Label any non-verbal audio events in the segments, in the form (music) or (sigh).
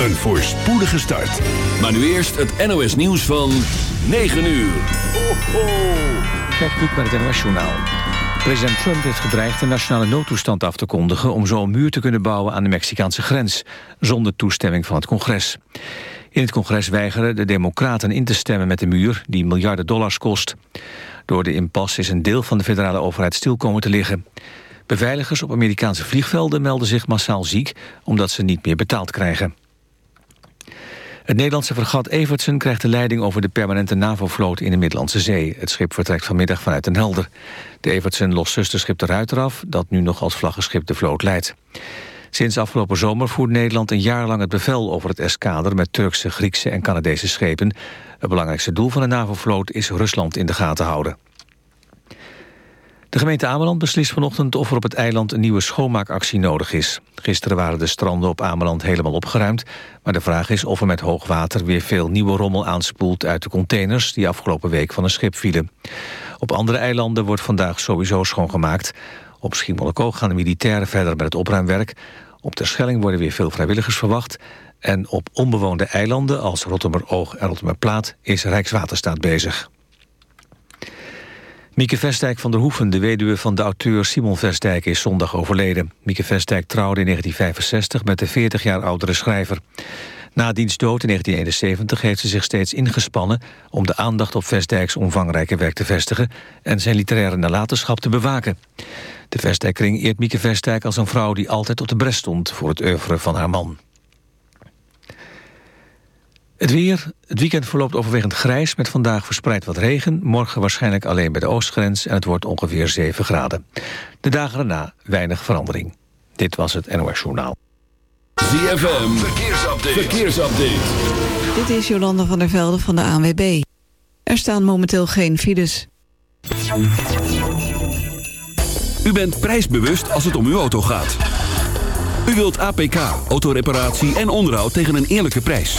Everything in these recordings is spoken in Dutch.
Een voorspoedige start. Maar nu eerst het NOS nieuws van 9 uur. Ho, ho. Gert Kluk met het NOS Journaal. President Trump heeft gedreigd een nationale noodtoestand af te kondigen... om zo een muur te kunnen bouwen aan de Mexicaanse grens... zonder toestemming van het congres. In het congres weigeren de democraten in te stemmen met de muur... die miljarden dollars kost. Door de impasse is een deel van de federale overheid stil komen te liggen. Beveiligers op Amerikaanse vliegvelden melden zich massaal ziek... omdat ze niet meer betaald krijgen. Het Nederlandse fregat Evertsen krijgt de leiding over de permanente NAVO-vloot in de Middellandse Zee. Het schip vertrekt vanmiddag vanuit Den Helder. De Evertsen lost zusterschip de Ruiter af, dat nu nog als vlaggenschip de vloot leidt. Sinds afgelopen zomer voert Nederland een jaar lang het bevel over het eskader met Turkse, Griekse en Canadese schepen. Het belangrijkste doel van de NAVO-vloot is Rusland in de gaten houden. De gemeente Ameland beslist vanochtend of er op het eiland een nieuwe schoonmaakactie nodig is. Gisteren waren de stranden op Ameland helemaal opgeruimd. Maar de vraag is of er met hoog water weer veel nieuwe rommel aanspoelt uit de containers die afgelopen week van een schip vielen. Op andere eilanden wordt vandaag sowieso schoongemaakt. Op Schiermonnikoog gaan de militairen verder met het opruimwerk. Op Terschelling worden weer veel vrijwilligers verwacht. En op onbewoonde eilanden als Oog en Plaat is Rijkswaterstaat bezig. Mieke Vestdijk van der Hoeven, de weduwe van de auteur Simon Vestdijk, is zondag overleden. Mieke Vestdijk trouwde in 1965 met de 40 jaar oudere schrijver. Na diens dood in 1971 heeft ze zich steeds ingespannen... om de aandacht op Vestdijks omvangrijke werk te vestigen... en zijn literaire nalatenschap te bewaken. De Vestdijkring eert Mieke Vestdijk als een vrouw die altijd op de bres stond... voor het oeuvre van haar man. Het weer. Het weekend verloopt overwegend grijs met vandaag verspreid wat regen. Morgen waarschijnlijk alleen bij de oostgrens en het wordt ongeveer 7 graden. De dagen daarna weinig verandering. Dit was het NOS Journaal. ZFM. Verkeersupdate. Verkeersupdate. Dit is Jolanda van der Velde van de ANWB. Er staan momenteel geen files. U bent prijsbewust als het om uw auto gaat. U wilt APK, autoreparatie en onderhoud tegen een eerlijke prijs.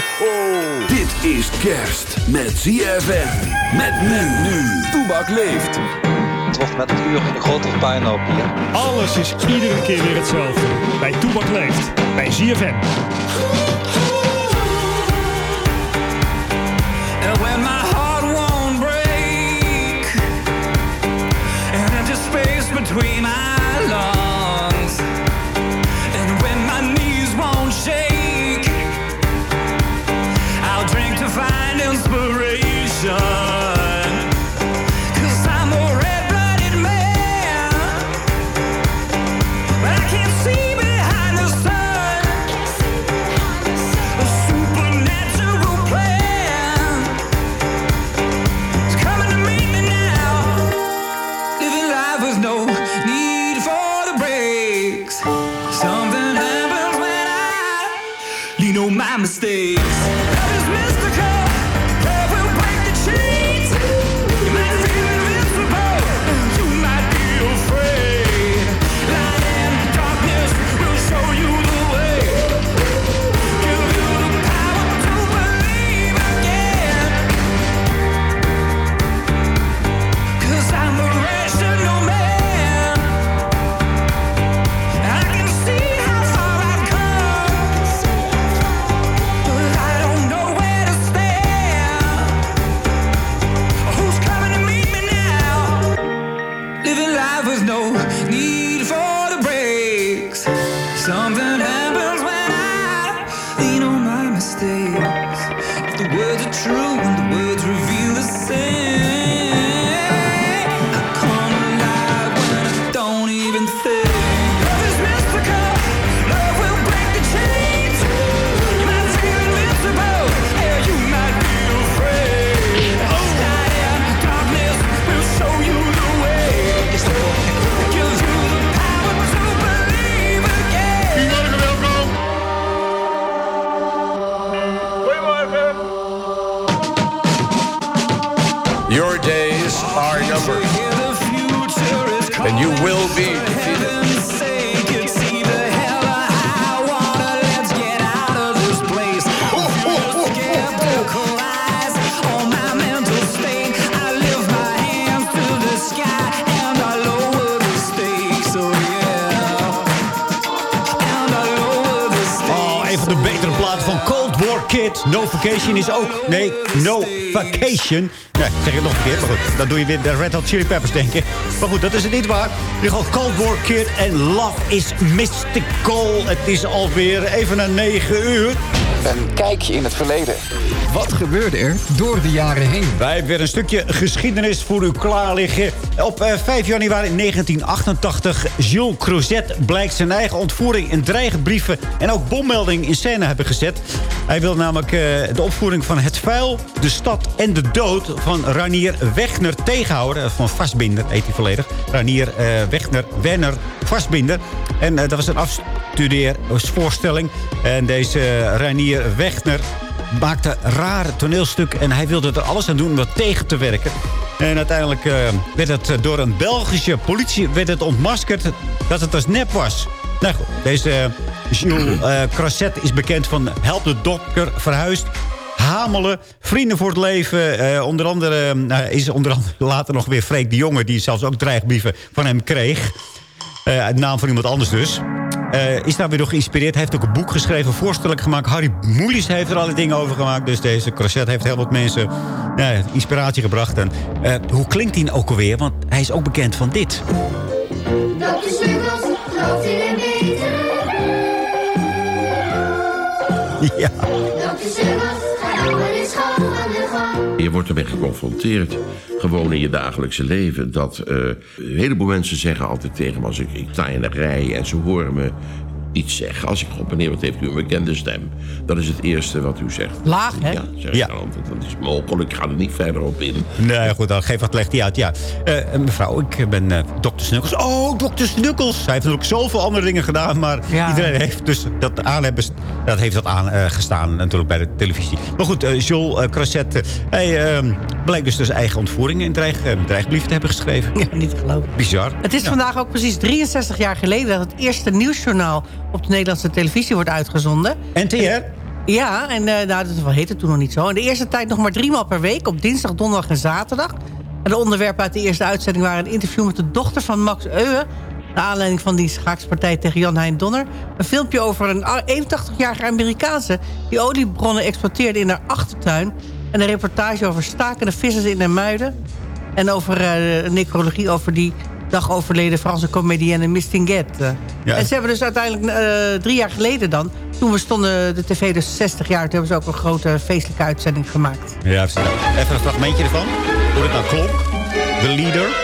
Ho. Dit is kerst met ZFM. Met men nu. Toebak leeft. Het wordt met het uur een grote puinhoop hier. Alles is iedere keer weer hetzelfde. Bij Toebak leeft. Bij ZFM. Nee, ik zeg het nog een keer. Maar goed, dan doe je weer de Red Hot Chili Peppers, denk ik. Maar goed, dat is het niet waar. Nu gewoon Cold War Kid en Love is Mystical. Het is alweer even na 9 uur. Een kijkje in het verleden. Wat gebeurde er door de jaren heen? Wij hebben weer een stukje geschiedenis voor u klaar liggen. Op eh, 5 januari 1988, Jules Crozet blijkt zijn eigen ontvoering in dreigbrieven en ook bommelding in scène hebben gezet. Hij wil namelijk eh, de opvoering van Het Vuil, de stad en de dood van Ranier Wegner tegenhouden. Van vastbinder heet hij volledig. Ranier eh, Wegner, Werner vastbinder. En eh, dat was een afstudeervoorstelling. En deze Ranier Wegner maakte rare toneelstuk. En hij wilde er alles aan doen om dat tegen te werken. En uiteindelijk werd het door een Belgische politie werd het ontmaskerd dat het als nep was. Nou goed, deze eh, Jules (clears throat) eh Crasset is bekend van Help de Dokter Verhuisd. Hamelen, Vrienden voor het Leven. eh, onder andere nou, is onder andere (laughs) later nog weer Freek de Jonge... die zelfs ook dreigbrieven van hem kreeg. Eh uit naam van iemand anders dus. Eh, is daar weer door geïnspireerd. Hij heeft ook een boek geschreven, voorstelling gemaakt. Harry Moelis heeft er alle dingen over gemaakt. Dus deze Crochet heeft heel wat mensen ja, inspiratie gebracht. En, eh, hoe klinkt hij ook alweer? Want hij is ook bekend van dit. Dat is Lucas, (laughs) gang. Je wordt ermee geconfronteerd, gewoon in je dagelijkse leven. Dat eh, een heleboel mensen zeggen altijd tegen me als ik, ik sta in een rij en ze horen me iets zeggen. Als ik roep, meneer, wat heeft u een bekende stem? Dat is het eerste wat u zegt. Laag, hè? Ja, zeg altijd. Dat is mogelijk, ik ga er niet verder op in. Nee, goed, dan geef wat legt hij uit. Ja, Eh, mevrouw, ik ben eh dokter Snukkels. Oh, dokter Snukkels. Hij heeft natuurlijk zoveel andere dingen gedaan. Maar Ja. iedereen heeft dus dat aan hebben, dat heeft dat aan eh, gestaan natuurlijk bij de televisie. Maar goed, eh eh, Crasset, eh, hij eh, blijkt dus dus eigen ontvoeringen in dreig, eh, dreigbrief te hebben geschreven. Ja, niet te geloven. Bizar. Het is Ja. vandaag ook precies 63 jaar geleden... dat het eerste nieuwsjournaal op de Nederlandse televisie wordt uitgezonden. NTR? Ja, en eh nou, dat heette toen nog niet zo. In de eerste tijd nog maar drie maal per week... op dinsdag, donderdag en zaterdag. En de onderwerpen uit de eerste uitzending waren... een interview met de dochter van Max Euwe... naar aanleiding van die schaakspartij tegen Jan Hein Donner. Een filmpje over een 81-jarige Amerikaanse... die oliebronnen exploiteerde in haar achtertuin. En een reportage over stakende vissers in de muiden. En over een necrologie over die dag overleden Franse comedienne Miss Tinguette. Ja. En ze hebben dus uiteindelijk eh, drie jaar geleden dan... toen we stonden de tv dus 60 jaar... toen hebben ze ook een grote feestelijke uitzending gemaakt. Ja, even een fragmentje ervan. Hoe het nou klonk. De leader.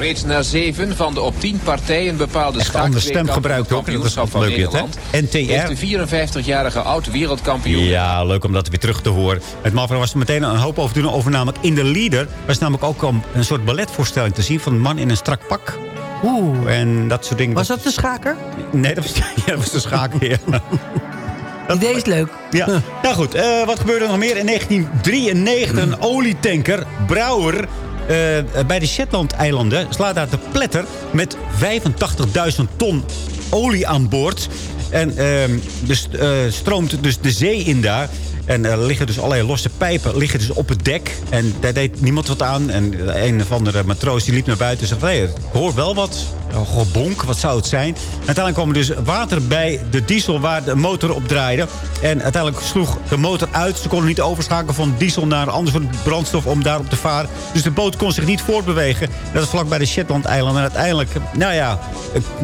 Reeds na zeven van de op tien partijen bepaalde stemgebruik ook. Dat is van leuk? Nederland... NTR. heeft de 54-jarige oud-wereldkampioen... Ja, leuk om dat weer terug te horen. Met Mavro was er meteen een hoop over doen. Over namelijk in de leader was namelijk ook om een soort balletvoorstelling te zien... van een man in een strak pak. Oeh. En dat soort dingen. Was dat de schaker? Nee, dat was, (laughs) ja, dat was de schaker, ja. Idee is leuk. Ja. Nou goed, eh, wat gebeurde er nog meer? In 1993 een olietanker, Brouwer... eh, bij de Shetland-eilanden slaat daar te pletter... met 85.000 ton olie aan boord. En dus, eh, stroomt dus de zee in daar... En er liggen dus allerlei losse pijpen liggen dus op het dek. En daar deed niemand wat aan. En een of andere matroos die liep naar buiten en Hé, ik hoor wel wat. Een gebonk, wat zou het zijn? Uiteindelijk kwam er dus water bij de diesel waar de motor op draaide. En uiteindelijk sloeg de motor uit. Ze konden niet overschakelen van diesel naar een ander soort brandstof om daarop te varen. Dus de boot kon zich niet voortbewegen. Dat is vlakbij de Shetland-eilanden. En uiteindelijk, nou ja,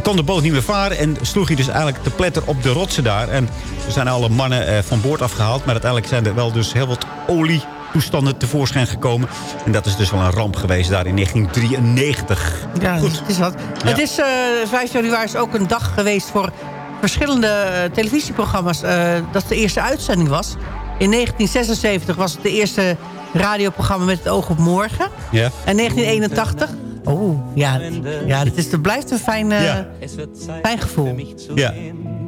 kon de boot niet meer varen. En sloeg hij dus eigenlijk te pletter op de rotsen daar. En er zijn alle mannen eh, van boord afgehaald. Maar uiteindelijk zijn er wel dus heel wat olie toestanden tevoorschijn gekomen. En dat is dus wel een ramp geweest daar in 1993. Ja, Goed. het is wat. Het is, eh 5 januari is ook een dag geweest voor verschillende eh, televisieprogramma's. eh, dat de eerste uitzending was. In 1976 was het de eerste radioprogramma met het oog op morgen. Ja. En 1981... Oh, ja, ja het, is, het blijft een fijn, eh, Ja. fijn gevoel. Ja.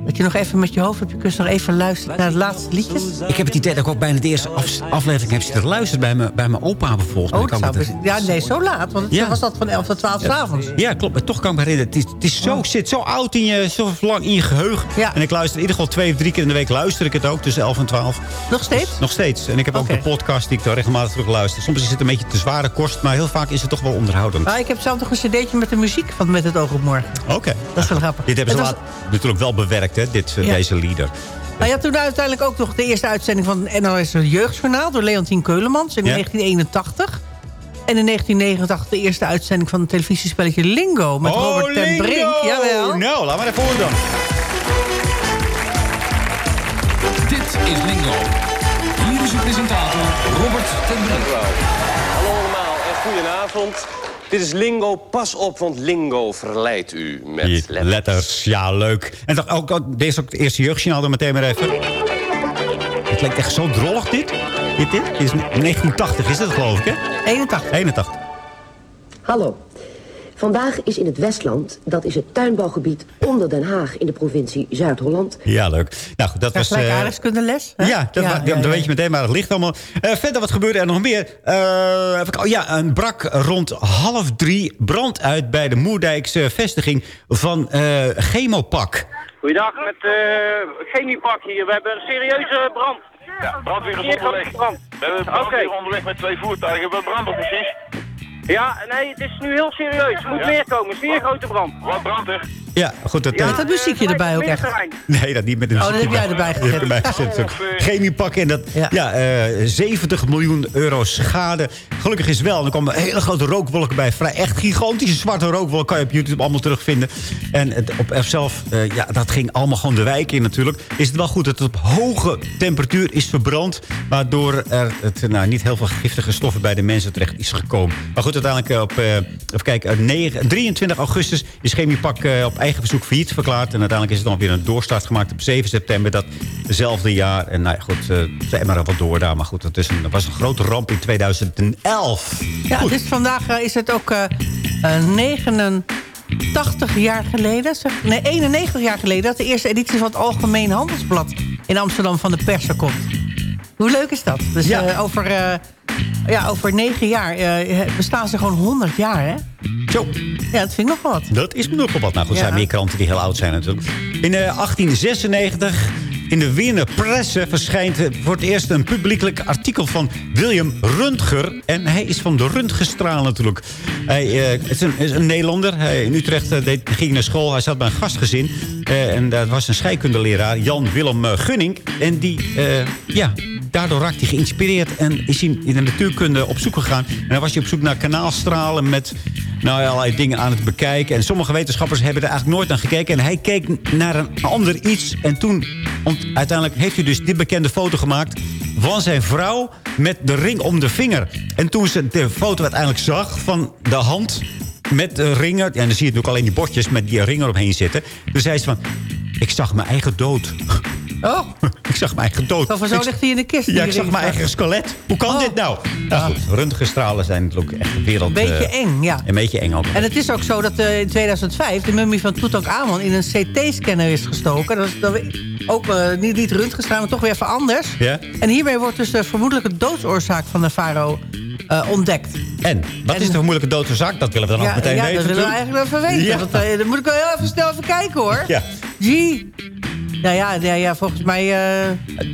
Dat je nog even met je hoofd op je kussen nog even luistert naar het laatste liedjes. Ik heb het idee dat ik ook bijna de eerste af- aflevering heb zitten luisteren bij mijn, bij mijn opa bijvoorbeeld. Oh, dat kan me- ja, nee, zo laat. Want het Ja. was dat van 11 tot 12 's avonds. Ja, klopt. Maar toch kan ik me herinneren. Het, is, het is zo, zit zo oud in je, zo lang in je geheugen. En ik luister in ieder geval twee of drie keer in de week luister ik het ook. Tussen 11 en 12. Nog steeds? nog steeds. En ik heb ook de podcast die ik daar regelmatig terug luister. Soms is het een beetje te zware kost. Maar heel vaak is het toch wel onderhoudend. Maar ik heb zelf nog een cd'tje met de muziek van Met het oog op morgen. Oké. Dat is wel (laughs) grappig. Dit hebben ze was- laat, natuurlijk wel bewerkt, hè, dit, eh, Ja. deze lieder. Nou, je had toen uiteindelijk ook nog de eerste uitzending van het NOS Jeugdjournaal... door Leontien Keulemans in Ja. 1981. En in 1989 de eerste uitzending van het televisiespelletje Lingo... met Oh, Robert ten Lingo! Brink. Jawel. Nou, laat maar even horen dan. Dit is Lingo. Hier is uw presentator Robert ten Brink. Hallo allemaal en goedenavond. Dit is Lingo. Pas op, want Lingo verleidt u met Die letters. letters, ja, leuk. En toch ook, ook- deze is ook het eerste jeugdjournaal er meteen maar even. Het lijkt echt zo drollig, dit. Dit, dit is 1980 is het, geloof ik, hè? 81. 81. Hallo. Vandaag is in het Westland, dat is het tuinbouwgebied onder Den Haag in de provincie Zuid-Holland. Ja, leuk. Nou goed, dat was... Gelijk eh, aardrijkskundeles. hè? ja, dat, ja, dan ja. weet je meteen waar het ligt allemaal. Eh, verder, wat gebeurde er nog meer? Eh, oh ja, een brak rond half drie brand uit bij de Moerdijkse vestiging van eh Chemopak. Goeiedag, met uh, Chemiepak hier. We hebben een serieuze brand. Ja, brandweer is onderweg. brand. We hebben brandweer onderweg met twee voertuigen. Wat brandt er precies? Ja, nee, het is nu heel serieus. Er moet meer komen. Zeer grote brand. Wat brandt er? Ja, goed. Dat, Met eh, dat muziekje erbij ook echt. Nee, dat niet met een Oh, dat heb muziekje jij erbij gezet. erbij gezet. Ook Chemiepak en dat, ja, eh, 70 miljoen euro schade. Gelukkig is wel, er kwam een hele grote rookwolk bij. Vrij echt gigantische zwarte rookwolk kan je op YouTube allemaal terugvinden. En het, op F-zelf, eh, ja, dat ging allemaal gewoon de wijk in natuurlijk. Is het wel goed dat het op hoge temperatuur is verbrand. Waardoor er het, nou, niet heel veel giftige stoffen bij de mensen terecht is gekomen. Maar goed, uiteindelijk eh, op eh, even kijken, eh, 9 23 augustus is Chemiepak eh, op eigen verzoek failliet verklaard. En uiteindelijk is er dan weer een doorstart gemaakt op 7 september datzelfde jaar. En nou ja, goed, eh ze maar wat door daar. Maar goed, dat is een, dat was een grote ramp in 2011. Ja, dus vandaag eh, is het ook eh, eh, 89 jaar geleden, zeg, nee 91 jaar geleden... dat de eerste editie van het Algemeen Handelsblad in Amsterdam van de persen komt. Hoe leuk is dat? Dus eh, over, ja, over negen jaar eh, bestaan ze gewoon 100 jaar, hè? Zo. Ja, dat vind ik nog wat. Dat is me nog wel wat. Nou goed, er Ja. zijn meer kranten die heel oud zijn natuurlijk. In eh, 1896 in de Wiener Presse verschijnt eh, voor het eerst een publiekelijk artikel van William Röntger. En hij is van de Röntgenstraal natuurlijk. Hij eh, is, een, is een Nederlander. Hij in Utrecht eh, deed, ging naar school. Hij zat bij een gastgezin. Eh, en dat was een scheikundeleraar, Jan Willem eh, Gunning. En die, eh, ja, daardoor raakte hij geïnspireerd en is hij in de natuurkunde op zoek gegaan. En dan was hij op zoek naar kanaalstralen met nou, ja, allerlei dingen aan het bekijken. En sommige wetenschappers hebben er eigenlijk nooit naar gekeken. En hij keek naar een ander iets. En toen, uiteindelijk heeft hij dus dit bekende foto gemaakt van zijn vrouw met de ring om de vinger. En toen ze de foto uiteindelijk zag van de hand met eh, ringen. En dan zie je natuurlijk alleen die bordjes met die ringen omheen zitten. Toen zei ze van, ik zag mijn eigen dood. Oh. (laughs) ik zag mijn eigen dood. Of zo ligt hij in de kist. Ja, ik zag mijn eigen skelet. Hoe kan dit nou? Nou goed, röntgenstralen zijn natuurlijk echt wereld... Een beetje eh, eng, ja. Een beetje eng ook. En het is ook zo dat eh, in 2005 de mummie van Tutankhamon in een CT-scanner is gestoken. Dat is dat we- ook eh, niet, niet röntgenstraal, maar toch weer even anders. Ja? En hiermee wordt dus de vermoedelijke doodsoorzaak van de farao eh, ontdekt. En, wat is de vermoedelijke doodsoorzaak? Dat willen we dan ook meteen ja, weten. dat willen we eigenlijk wel even weten. Ja. Dan moet ik wel heel even snel even kijken, hoor. Ja. Gee. Nou ja, ja, ja volgens mij eh,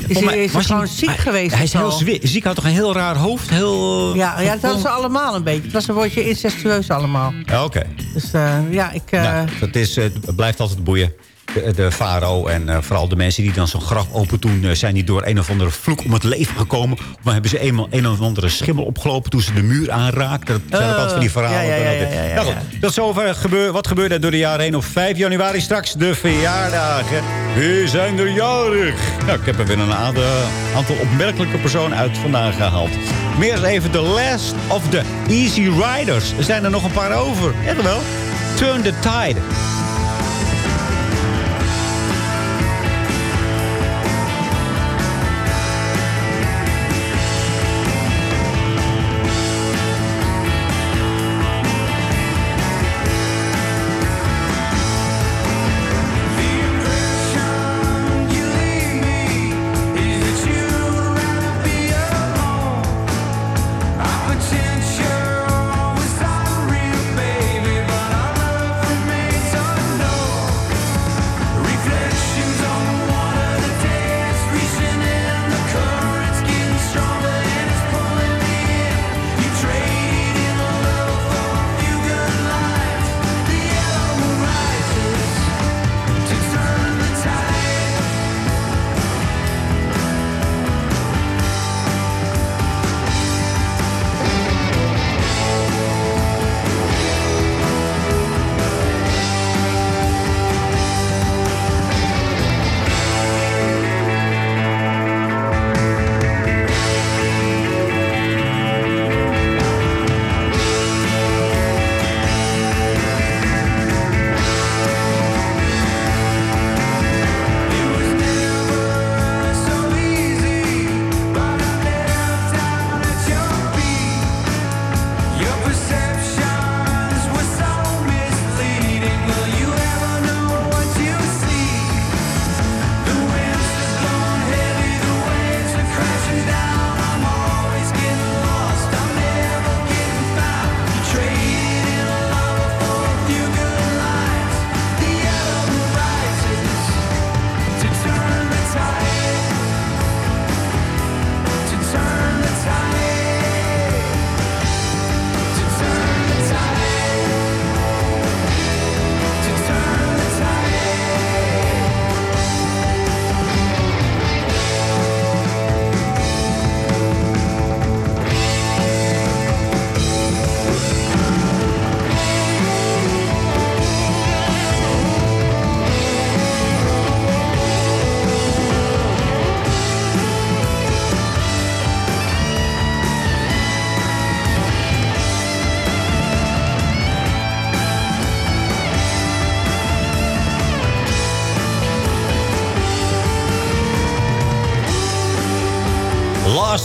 is, mij hij, is gewoon ziek hij- geweest. Hij is heel zwi- ziek. Hij had toch een heel raar hoofd? Heel... Ja, ja, dat hadden ze allemaal een beetje. Het was een woordje incestueus allemaal. Ja, Oké. Dus eh, ja, ik... eh, Nou, dat is, eh, het blijft altijd boeien. De, de farao en eh, vooral de mensen die dan zo'n graf open doen... eh, zijn die door een of andere vloek om het leven gekomen. Of dan hebben ze eenmaal een of andere schimmel opgelopen... toen ze de muur aanraakten. Dat zijn ook altijd van die verhalen. ja, ja, ja, ja, ja, Nou goed, tot zover gebeur, wat gebeurde er door de jaren heen. Op 5 januari straks de verjaardagen. Wie zijn er jarig? Nou, ik heb er weer een aantal, opmerkelijke personen uit vandaan gehaald. Meer eens even de last of the Easy Riders. Er zijn er nog een paar over. Echt wel. Turn the Tide.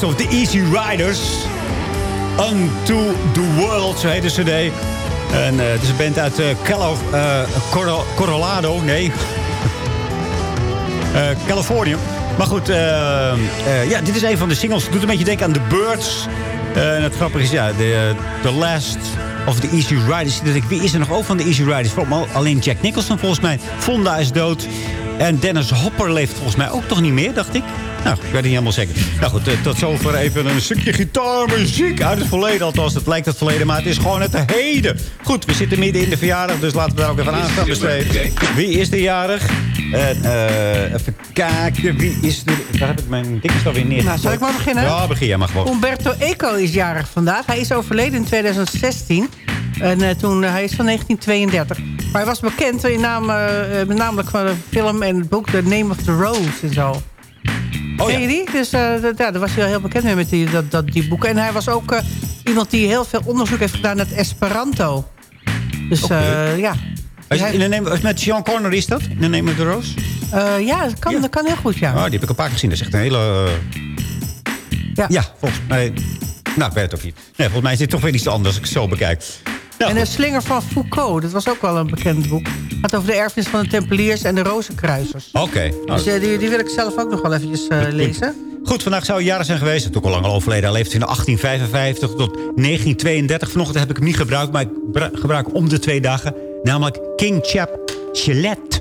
Of the Easy Riders. Unto the World, zo heet de cd. En eh, het is een band uit. Eh, Californië. Maar goed, ja, dit is een van de singles. Het doet een beetje denken aan The Birds. En het grappige is, ja, de, The Last of the Easy Riders. Denk ik, Wie is er nog over van de Easy Riders? Alleen Jack Nicholson volgens mij. Fonda is dood. En Dennis Hopper leeft volgens mij ook toch niet meer, dacht ik. Nou, ik weet het niet helemaal zeker. Nou goed, eh, tot zover even een stukje gitaarmuziek uit het verleden. Althans, het lijkt het verleden, maar het is gewoon het heden. Goed, we zitten midden in de verjaardag, dus laten we daar ook even aan besteden. Wie is de jarig? En, eh, even kijken, wie is de... Daar heb ik mijn dikjes alweer neer. Nou, zal ik maar beginnen? Ja, begin jij maar gewoon. Umberto Eco is jarig vandaag. Hij is overleden in 2016. En eh, toen, hij is van 1932. Maar hij was bekend in naam, met namelijk van de film en het boek The Name of the Rose en zo. Oh, je die? Dus eh, dat, ja, daar was hij wel heel bekend mee met die, dat, dat, die boeken. En hij was ook eh, iemand die heel veel onderzoek heeft gedaan naar het Esperanto. Dus eh, ja. Is het in de name, met Sean Connery is dat? In de Name of the Rose? Ja, dat kan, dat kan heel goed, ja. Oh, die heb ik een paar keer gezien. Dat is echt een hele... Ja. volgens mij... Nou, ik weet het ook niet. Nee, volgens mij is dit toch weer iets anders als ik het zo bekijk. En de Slinger van Foucault, dat was ook wel een bekend boek. Het gaat over de erfenis van de Tempeliers en de Rozenkruisers. Oké. nou, Dus eh, die, die wil ik zelf ook nog wel eventjes eh, lezen. Goed, vandaag zou jaren zijn geweest. Het is ook al lang al overleden. Hij leefde van 1855 tot 1932. Vanochtend heb ik hem niet gebruikt, maar ik gebruik om de twee dagen. Namelijk King Chap Chelet.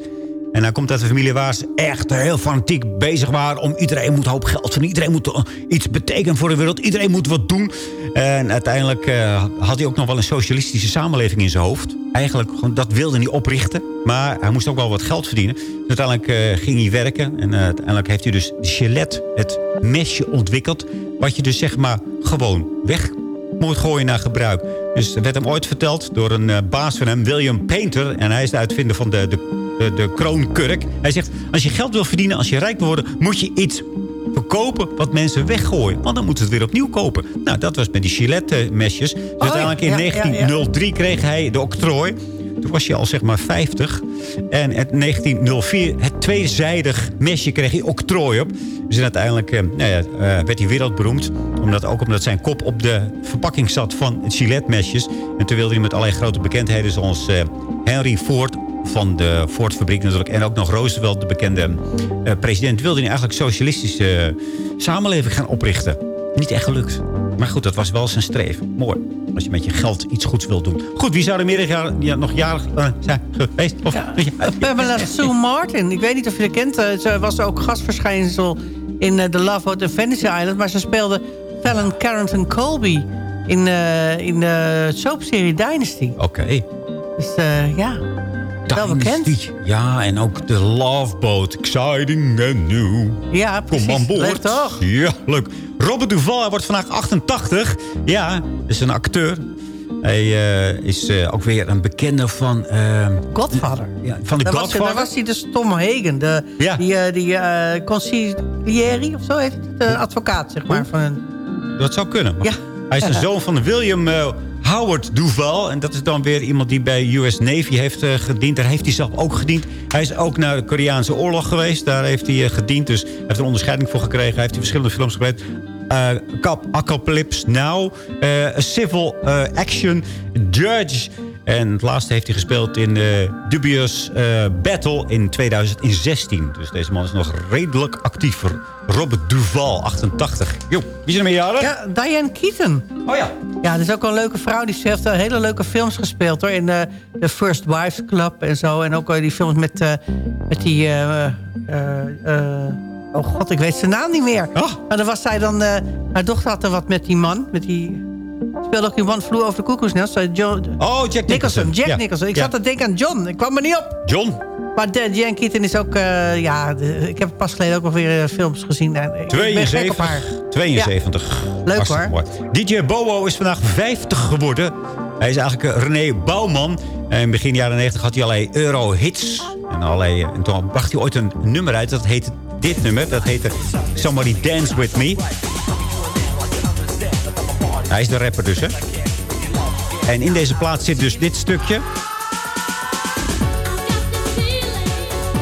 En hij komt uit een familie waar ze echt heel fanatiek bezig waren... om iedereen moet een hoop geld verdienen. Iedereen moet eh, iets betekenen voor de wereld. Iedereen moet wat doen. En uiteindelijk eh, had hij ook nog wel een socialistische samenleving in zijn hoofd. Eigenlijk, gewoon, dat wilde hij oprichten. Maar hij moest ook wel wat geld verdienen. Dus uiteindelijk eh, ging hij werken. En uiteindelijk heeft hij dus Gillette, het mesje, ontwikkeld. Wat je dus zeg maar gewoon weg moet gooien naar gebruik. Dus er werd hem ooit verteld door een baas van hem, William Painter. En hij is de uitvinder van de, de, de, de kroonkurk. Hij zegt, als je geld wil verdienen, als je rijk wil worden... moet je iets verkopen wat mensen weggooien. Want dan moeten ze het weer opnieuw kopen. Nou, dat was met die Gillette-mesjes. Dus uiteindelijk in ja, ja, ja. 1903 kreeg hij de octrooi. Toen was hij al zeg maar 50. En in 1904 het tweezijdig mesje kreeg hij octrooi op. Dus uiteindelijk eh, nou ja, eh, werd hij wereldberoemd. Omdat, ook omdat zijn kop op de verpakking zat van Gillette-mesjes. En toen wilde hij met allerlei grote bekendheden... zoals eh, Henry Ford van de Ford-fabriek natuurlijk... en ook nog Roosevelt, de bekende eh, president... wilde hij eigenlijk socialistische eh, samenleving gaan oprichten. Niet echt gelukt. Maar goed, dat was wel zijn streven. Mooi. Als je met je geld iets goeds wil doen. Goed, wie zou er meer jaar, ja, nog jarig eh, zijn geweest? Of, Pamela (laughs) Sue Martin. Ik weet niet of je haar kent. Ze was ook gastverschijnsel in The Love Boat en Fantasy Island. Maar ze speelde Fallon Carrington Colby in, eh, in de soapserie Dynasty. Oké. Dus ja, wel bekend. Ja, en ook de Love Boat. Exciting and new. Ja, Kom precies. aan boord. Leuk toch? Ja, leuk. Robert Duval, hij wordt vandaag 88. Ja, is een acteur. Hij eh, is eh, ook weer een bekende van... eh, Godfather. ja, van de Daar was, Godfather. daar was hij dus Tom Hagen. De, Ja. Die, eh, die conciliëri of zo heet het. De advocaat, zeg maar. Van een, Dat zou kunnen. maar Ja. Hij is een (laughs) zoon van William Howard Duval. En dat is dan weer iemand die bij US Navy heeft eh, gediend. Daar heeft hij zelf ook gediend. Hij is ook naar de Koreaanse oorlog geweest. Daar heeft hij eh, gediend. Dus hij heeft een onderscheiding voor gekregen. Hij heeft in verschillende films gewerkt. Eh, Cap Apocalypse Now. Civil Action. Judge. En het laatste heeft hij gespeeld in eh, Dubious eh, Battle in 2016. Dus deze man is nog redelijk actiever. Robert Duval, 88. Jo, wie is er meer jaren? ja, Diane Keaton. Oh ja. Ja, dat is ook een leuke vrouw. Die heeft uh, hele leuke films gespeeld hoor. In eh, The First Wives Club en zo. En ook die films met, met die... Oh god, ik weet zijn naam niet meer. Oh. Maar dan was zij dan... haar dochter had er wat met die man. Met die... Speelde ook in One Flew Over the Cuckoo's Nest. John, oh, Jack Nicholson. Jack ja. Nicholson. Ik ja. zat te denken aan John. Ik kwam er niet op. John. Maar Diane Keaton is ook... Uh, ja, ik heb pas geleden ook alweer uh, films gezien. En, 72. op haar. 72. Ja. Leuk hoor. Mooi. DJ Bobo is vandaag 50 geworden. Hij is eigenlijk uh, René Bouwman. En begin jaren 90 had hij allerlei euro-hits. En, allerlei, en toen bracht hij ooit een nummer uit. Dat heette dit nummer. Dat heette Somebody Dance With Me. Hij is de rapper dus, hè? En in deze plaats zit dus dit stukje.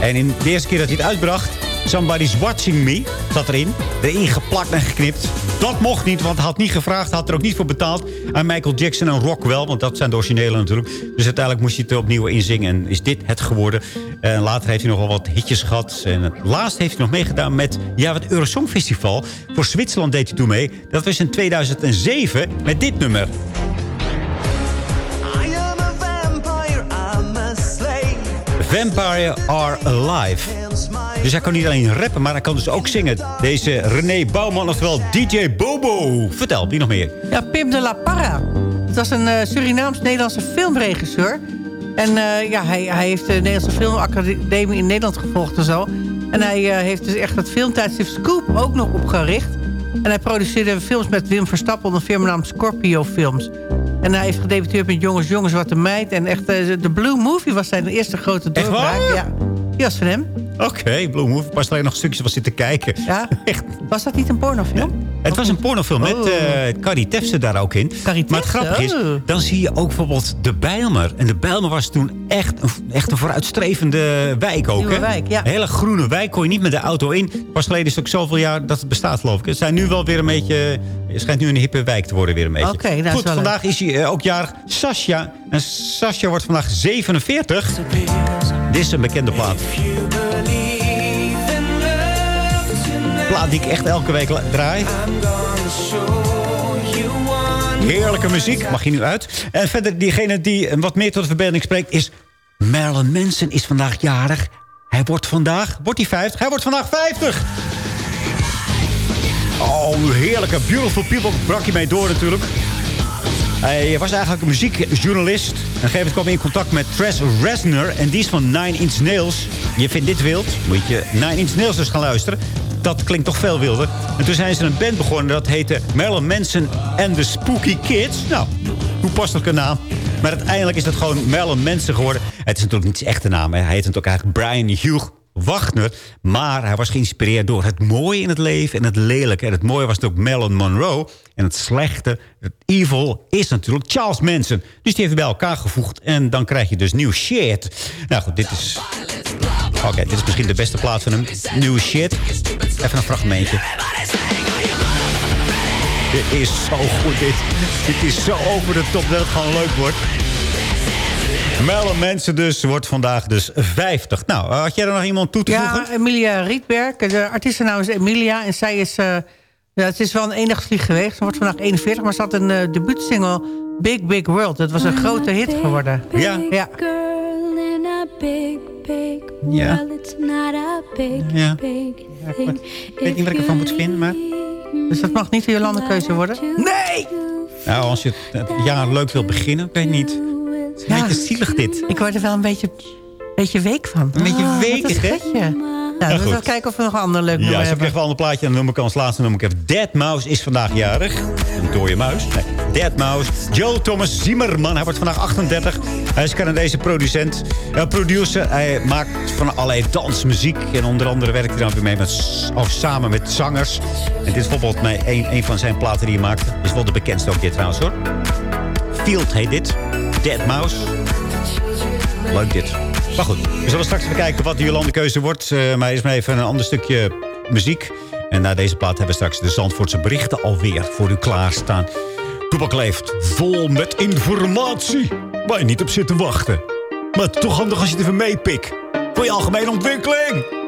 En in de eerste keer dat hij het uitbracht... Somebody's Watching Me zat erin. Erin geplakt en geknipt. Dat mocht niet, want had niet gevraagd. Had er ook niet voor betaald. Aan Michael Jackson en Rockwell. Want dat zijn de originele natuurlijk. Dus uiteindelijk moest hij het opnieuw inzingen. En is dit het geworden. En later heeft hij nog wel wat hitjes gehad. En laatst heeft hij nog meegedaan met ja, het Eurosong Festival. Voor Zwitserland deed hij toen mee. Dat was in 2007 met dit nummer. Vampire Are Alive. Dus hij kan niet alleen rappen, maar hij kan dus ook zingen. Deze René Bouwman, oftewel DJ Bobo. Vertel, wie nog meer? Ja, Pim de la Parra. Dat was een uh, Surinaams-Nederlandse filmregisseur. En uh, ja, hij, hij heeft de Nederlandse Filmacademie in Nederland gevolgd en zo. En hij uh, heeft dus echt het filmtijdschrift Scoop ook nog opgericht. En hij produceerde films met Wim Verstappen onder firma naam Scorpio Films. En hij heeft gedebuteerd met Jongens, Jongens, Wat de Meid. En echt, de Blue Movie was zijn eerste grote doorbraak. Ja, die was van hem. Oké, okay, Blue Movie. Pas alleen nog stukjes was zitten kijken. Ja? (laughs) Echt. Was dat niet een pornofilm? Het was een pornofilm met Oh. eh Carrie Tefse daar ook in. maar het grappige is, oh. dan zie je ook bijvoorbeeld de Bijlmer. En de Bijlmer was toen echt een, echt een vooruitstrevende wijk ook. Nieuwe hè? wijk, ja. Een hele groene wijk, kon je niet met de auto in. Pas geleden is het ook zoveel jaar dat het bestaat, geloof ik. Het zijn nu wel weer een beetje... Het schijnt nu een hippe wijk te worden weer een beetje. Oké, nou, is Goed, wel vandaag is hij eh, ook jarig Sascha. En Sascha wordt vandaag 47. Dit is een bekende plaat. Plaat die ik echt elke week draai. Heerlijke muziek, mag je nu uit. En verder, diegene die wat meer tot de verbeelding spreekt... is Marilyn Manson is vandaag jarig. Hij wordt vandaag... Wordt hij 50? Hij wordt vandaag 50! Oh, heerlijke Beautiful People brak hij mee door natuurlijk. Hij was eigenlijk een muziekjournalist. En op een gegeven moment kwam hij in contact met Tress Reznor. En die is van Nine Inch Nails. Je vindt dit wild, moet je Nine Inch Nails dus gaan luisteren. Dat klinkt toch veel wilder. En toen zijn ze een band begonnen. Dat heette Marilyn Manson and the Spooky Kids. Nou, toepasselijke naam. Maar uiteindelijk is het gewoon Marilyn Manson geworden. Het is natuurlijk niet zijn echte naam. Hè. Hij heet natuurlijk eigenlijk Brian Hugh Wagner. Maar hij was geïnspireerd door het mooie in het leven en het lelijke. En het mooie was natuurlijk Marilyn Monroe. En het slechte, het evil, is natuurlijk Charles Manson. Dus die heeft bij elkaar gevoegd. En dan krijg je dus nieuw shit. Nou goed, dit is... Oké, dit is misschien de beste plaats van hem. Nieuw shit. Even een fragmentje. Dit is zo goed, dit. Dit is zo over de top dat het gewoon leuk wordt. Marilyn Manson dus wordt vandaag dus 50. Nou, had jij er nog iemand toe te voegen? Ja, Emilia Rietberg. De artiestennaam is Emilia. En zij is... eh, ja, het is wel een enigsvlieg geweest. Ze wordt vandaag 41. Maar ze had een eh, debuutsingle Big Big World. Dat was een grote hit geworden. Ja. Ja. Ja. world. It's not a big, Ja. big Ja, ik weet niet wat ik ervan moet vinden, maar... Dus dat mag niet een Jolande keuze worden? Nee! Nou, als je het jaar leuk wil beginnen, ik weet niet. Het is een beetje zielig dit. Ik word er wel een beetje, beetje week van. Een beetje weekig, wat een hè? Nou, we goed. moeten kijken of we nog een ander leuk nummer Ja, hebben. krijgen wel een ander plaatje. En dan noem ik als laatste noem ik even Dead Mouse is vandaag jarig. Een dode muis. Nee, Dead Mouse. Joe Thomas Zimmerman. Hij wordt vandaag 38. Hij is Canadese producent. Uh, producer. Hij maakt van allerlei dansmuziek. En onder andere werkt hij dan weer mee met, of samen met zangers. En dit is bijvoorbeeld mij een, een van zijn platen die hij maakte. Is wel de bekendste ook dit trouwens hoor. Field heet dit. Dead Mouse. Leuk dit. Maar goed, we zullen straks even kijken wat de Jolande keuze wordt. Eh, maar eerst maar even een ander stukje muziek. En na deze plaat hebben we straks de Zandvoortse berichten alweer voor u klaarstaan. Toepak leeft vol met informatie waar je niet op zit te wachten. Maar toch handig als je het even meepikt. Voor je algemene ontwikkeling.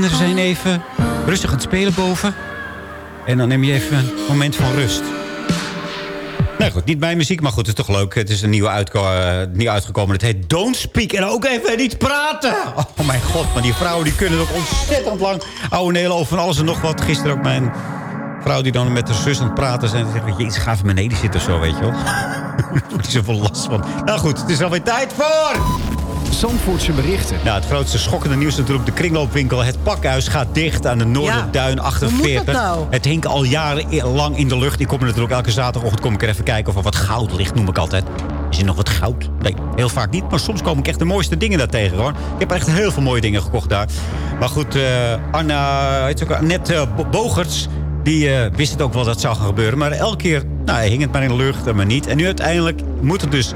Kinderen zijn even rustig aan het spelen boven. En dan neem je even een moment van rust. Nou goed, niet mijn muziek, maar goed, het is toch leuk. Het is een nieuwe, eh, nieuw uitgekomen. Het heet Don't Speak en ook even niet praten. Oh mijn god, maar die vrouwen die kunnen ook ontzettend lang ouwe over van alles en nog wat. Gisteren ook mijn vrouw die dan met haar zus aan het praten zijn. En zegt, jezus, ga even beneden zitten of zo, weet je wel. (laughs) Daar is zoveel last van. Nou goed, het is alweer tijd voor... Zandvoortse berichten. Nou, het grootste schokkende nieuws is natuurlijk de kringloopwinkel. Het pakhuis gaat dicht aan de Noorderduin 48. Hoe moet dat nou? Het hing al jarenlang in de lucht. Ik kom er natuurlijk elke zaterdagochtend kom ik er even kijken of er wat goud ligt, noem ik altijd. Is er nog wat goud? Nee, heel vaak niet. Maar soms kom ik echt de mooiste dingen daar tegen, hoor. Ik heb echt heel veel mooie dingen gekocht daar. Maar goed, eh Anna, heet ze ook, Annette eh, Bo- Bogerts... Die eh, wist het ook wel dat het zou gaan gebeuren. Maar elke keer nou, hing het maar in de lucht en maar niet. En nu uiteindelijk moet het dus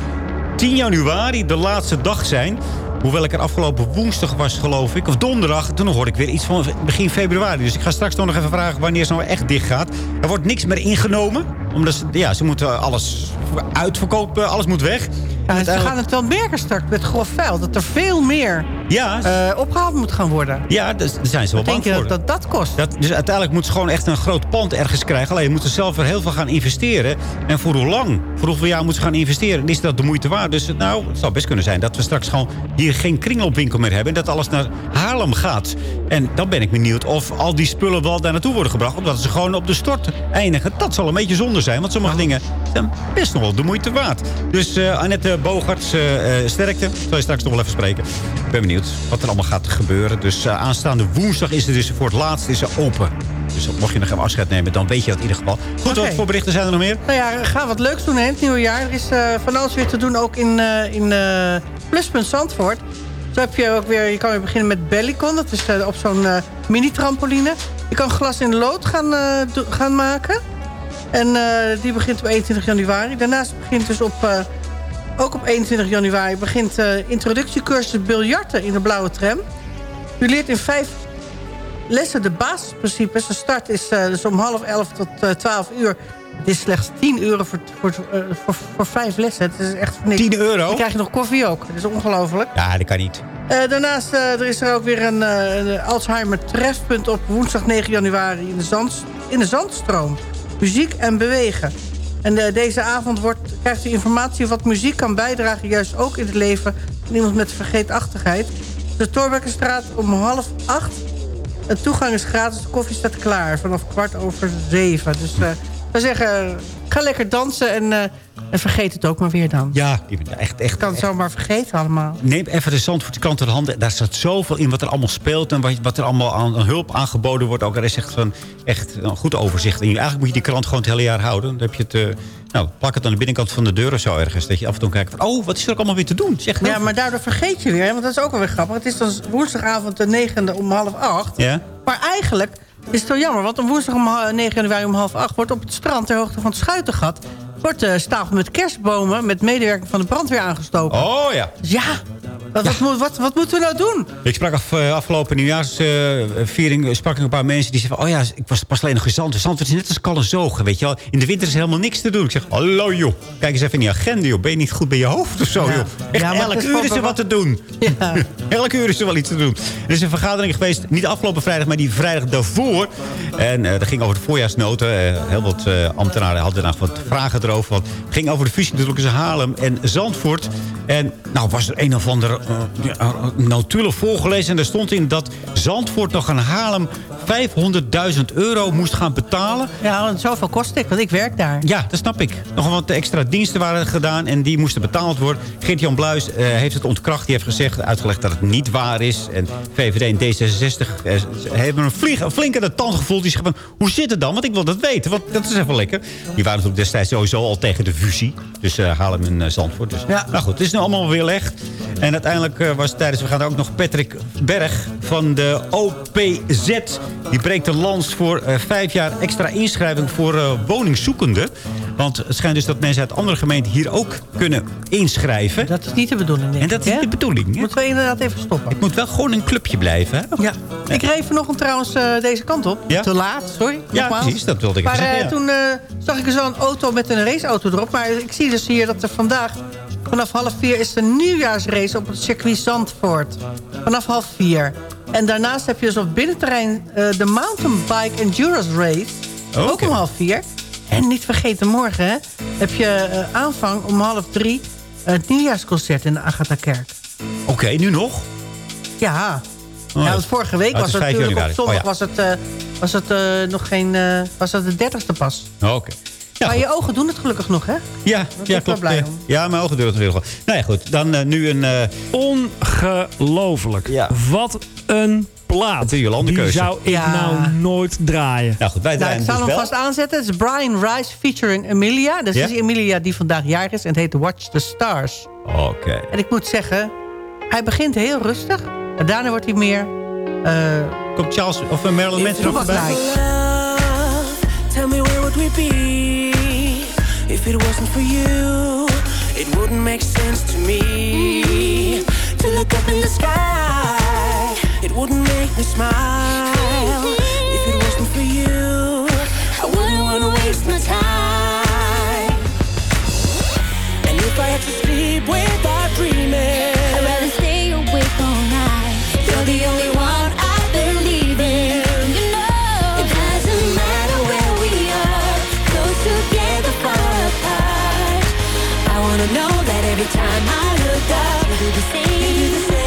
10 januari de laatste dag zijn. Hoewel ik er afgelopen woensdag was, geloof ik. Of donderdag. Toen hoorde ik weer iets van begin februari. Dus ik ga straks nog even vragen wanneer ze nou echt dicht gaat. Er wordt niks meer ingenomen. Omdat ze, ja, ze moeten alles uitverkopen. Alles moet weg. Ja, ze gaan het wel merken straks met grof vuil. Dat er veel meer ja. eh, opgehaald moet gaan worden. Ja, daar zijn ze wel Wat bang denk je voor. dat, dat kost? Dat, dus uiteindelijk moeten ze gewoon echt een groot pand ergens krijgen. Alleen je moet er zelf weer heel veel gaan investeren. En voor hoe lang? Voor hoeveel jaar moeten ze gaan investeren? En is dat de moeite waard? Dus nou, het zou best kunnen zijn dat we straks gewoon hier geen kringloopwinkel meer hebben. En dat alles naar Haarlem gaat. En dan ben ik benieuwd of al die spullen wel daar naartoe worden gebracht. Omdat ze gewoon op de stort eindigen. Dat zal een beetje zonde zijn. Want sommige dingen zijn best nog wel de moeite waard. Dus eh, Annette Bogarts, eh, sterkte. Zal je straks nog wel even spreken. Ik ben benieuwd wat er allemaal gaat gebeuren. Dus eh, aanstaande woensdag is het dus voor het laatst is er open. Dus mocht je nog even afscheid nemen, dan weet je dat in ieder geval. Goed, wat voor berichten zijn er nog meer? Nou ja, ga wat leuks doen hè, het nieuwe jaar. Er is eh, van alles weer te doen, ook in, eh, in Pluspunt Zandvoort. Zo heb je ook weer, je kan weer beginnen met Bellicon. Dat is op zo'n mini-trampoline. Je kan glas in lood gaan, gaan maken. En die begint op 21 januari. Daarnaast begint dus op, ook op 21 januari... begint eh introductiecursus biljarten in de blauwe tram. U leert in vijf lessen de basisprincipes. De start is eh, dus om half elf tot eh, 12 uur. Het is slechts 10 euro voor, voor, voor, voor vijf lessen. Het is echt voor niks. 10 euro? Dan krijg je nog koffie ook. Dat is ongelooflijk. Ja, dat kan niet. Daarnaast er is er ook weer een, Alzheimer trefpunt op woensdag 9 januari in de, zand, in de Zandstroom. Muziek en bewegen. En eh, deze avond wordt, krijgt u informatie wat muziek kan bijdragen... juist ook in het leven van iemand met vergeetachtigheid. De Torbekkenstraat om half acht. De toegang is gratis, de koffie staat klaar. Vanaf kwart over zeven. Dus eh we zeggen, ga lekker dansen en, eh, en vergeet het ook maar weer dan. Ja, echt, echt, Ik kan het zomaar vergeten allemaal. Neem even de Zandvoortse krant ter hand. Daar staat zoveel in wat er allemaal speelt... en wat, wat er allemaal aan, aan hulp aangeboden wordt. Ook er is echt, van, echt een goed overzicht. En eigenlijk moet je die krant gewoon het hele jaar houden. Dan heb je het... eh, nou, plak het aan de binnenkant van de deur of zo ergens. Dat je af en toe kijkt van... oh, wat is er ook allemaal weer te doen? Zeg, Ja, maar daardoor vergeet je weer. Want dat is ook wel weer grappig. Het is dan woensdagavond de negende om half acht. Ja? Maar eigenlijk is het wel jammer. Want op woensdag om ha- 9 januari om half acht... wordt op het strand ter hoogte van het Schuitengat... wordt de stapel met kerstbomen... met medewerking van de brandweer aangestoken. Oh ja. Dus ja, wat, wat, wat, wat moeten we nou doen? Ik sprak af, eh, afgelopen nieuwjaarsviering uh, sprak ik een paar mensen die zeiden van... oh ja, ik was pas alleen nog in Zandvoort. Zandvoort is net als Kallenzogen, weet je wel. In de winter is helemaal niks te doen. Ik zeg, hallo joh, kijk eens even in die agenda joh. Ben je niet goed bij je hoofd of zo Ja. joh? Echt, Ja, elk uur is er wat te doen. Ja. (laughs) Elke uur is er wel iets te doen. Er is een vergadering geweest, niet afgelopen vrijdag, maar die vrijdag daarvoor. En eh dat ging over de voorjaarsnoten. Eh, heel wat eh, ambtenaren hadden daar wat vragen erover. Want het ging over de fusie tussen Haarlem en Zandvoort. En nou was er een of ander eh, uh, notulen voorgelezen. En daar stond in dat Zandvoort nog aan Haarlem 500.000 euro moest gaan betalen. Ja, want zoveel kost ik, want ik werk daar. Ja, dat snap ik. Nog wat extra diensten waren gedaan en die moesten betaald worden. Geert-Jan Bluis eh, heeft het ontkracht. Die heeft gezegd, uitgelegd dat het niet waar is. En VVD en D66 eh, hebben een, vlieg, een flink aan de tand gevoeld. Die zeggen van, hoe zit het dan? Want ik wil dat weten. Want dat is even lekker. Die waren natuurlijk destijds sowieso al tegen de fusie. Dus uh, Haarlem en uh, Zandvoort. Dus, Ja. Nou goed, het is nu allemaal weer legd. En uiteindelijk uh, was tijdens... We gaan ook nog Patrick Berg van de OPZ. Die breekt de lans voor uh, vijf jaar extra inschrijving voor uh, woningzoekenden. Want het schijnt dus dat mensen uit andere gemeenten hier ook kunnen inschrijven. Dat is niet de bedoeling. En dat is niet de bedoeling. Hè? Moeten we inderdaad even stoppen. Het moet wel gewoon een clubje blijven. Hè? Ja. Ik reed vanochtend trouwens uh, deze kant op. Ja? Te laat, sorry. Ja, nogmaals. precies. Dat wilde ik maar, zeggen. Ja. toen zag ik dus wel een auto met een raceauto erop. Maar ik zie dus hier dat er vandaag Vanaf half vier is de nieuwjaarsrace op het circuit Zandvoort. Vanaf half vier. En daarnaast heb je dus op binnenterrein eh, de Mountainbike Endurance Race. Oh, Ook om half vier. En niet vergeten, morgen hè, heb je eh, aanvang om half drie... eh, het nieuwjaarsconcert in de Agatha-kerk. Oké, nu nog? Ja. Oh, ja, want vorige week Oh, het was het 5 natuurlijk op zondag Oh, ja. was het, was het nog geen... was het de dertigste pas. Oh, Oké. Maar je ogen doen het gelukkig nog, hè? Ja, ben ja ik wel klopt. blij om. Ja, mijn ogen doen het heel goed. Nou ja, goed. Dan eh, nu een... eh, Ongelooflijk. Wat een plaat. De Jolande Die zou ik Ja. nou nooit draaien. Nou goed, wij Nou, draaien ik zal dus hem wel. vast aanzetten. Het is Brian Rice featuring Emilia. Dat Ja? is Emilia die vandaag jarig is. En het heet Watch the Stars. Oké. En ik moet zeggen, hij begint heel rustig. Maar daarna wordt hij meer... eh, Komt Charles of uh, Marilyn Manson nog voorbij? Tell me where would we be if it wasn't for you? It wouldn't make sense to me to look up in the sky. It wouldn't make me smile if it wasn't for you. I wouldn't wanna waste my time. And if I had to sleep without dreaming, every time I look up, do the same. It's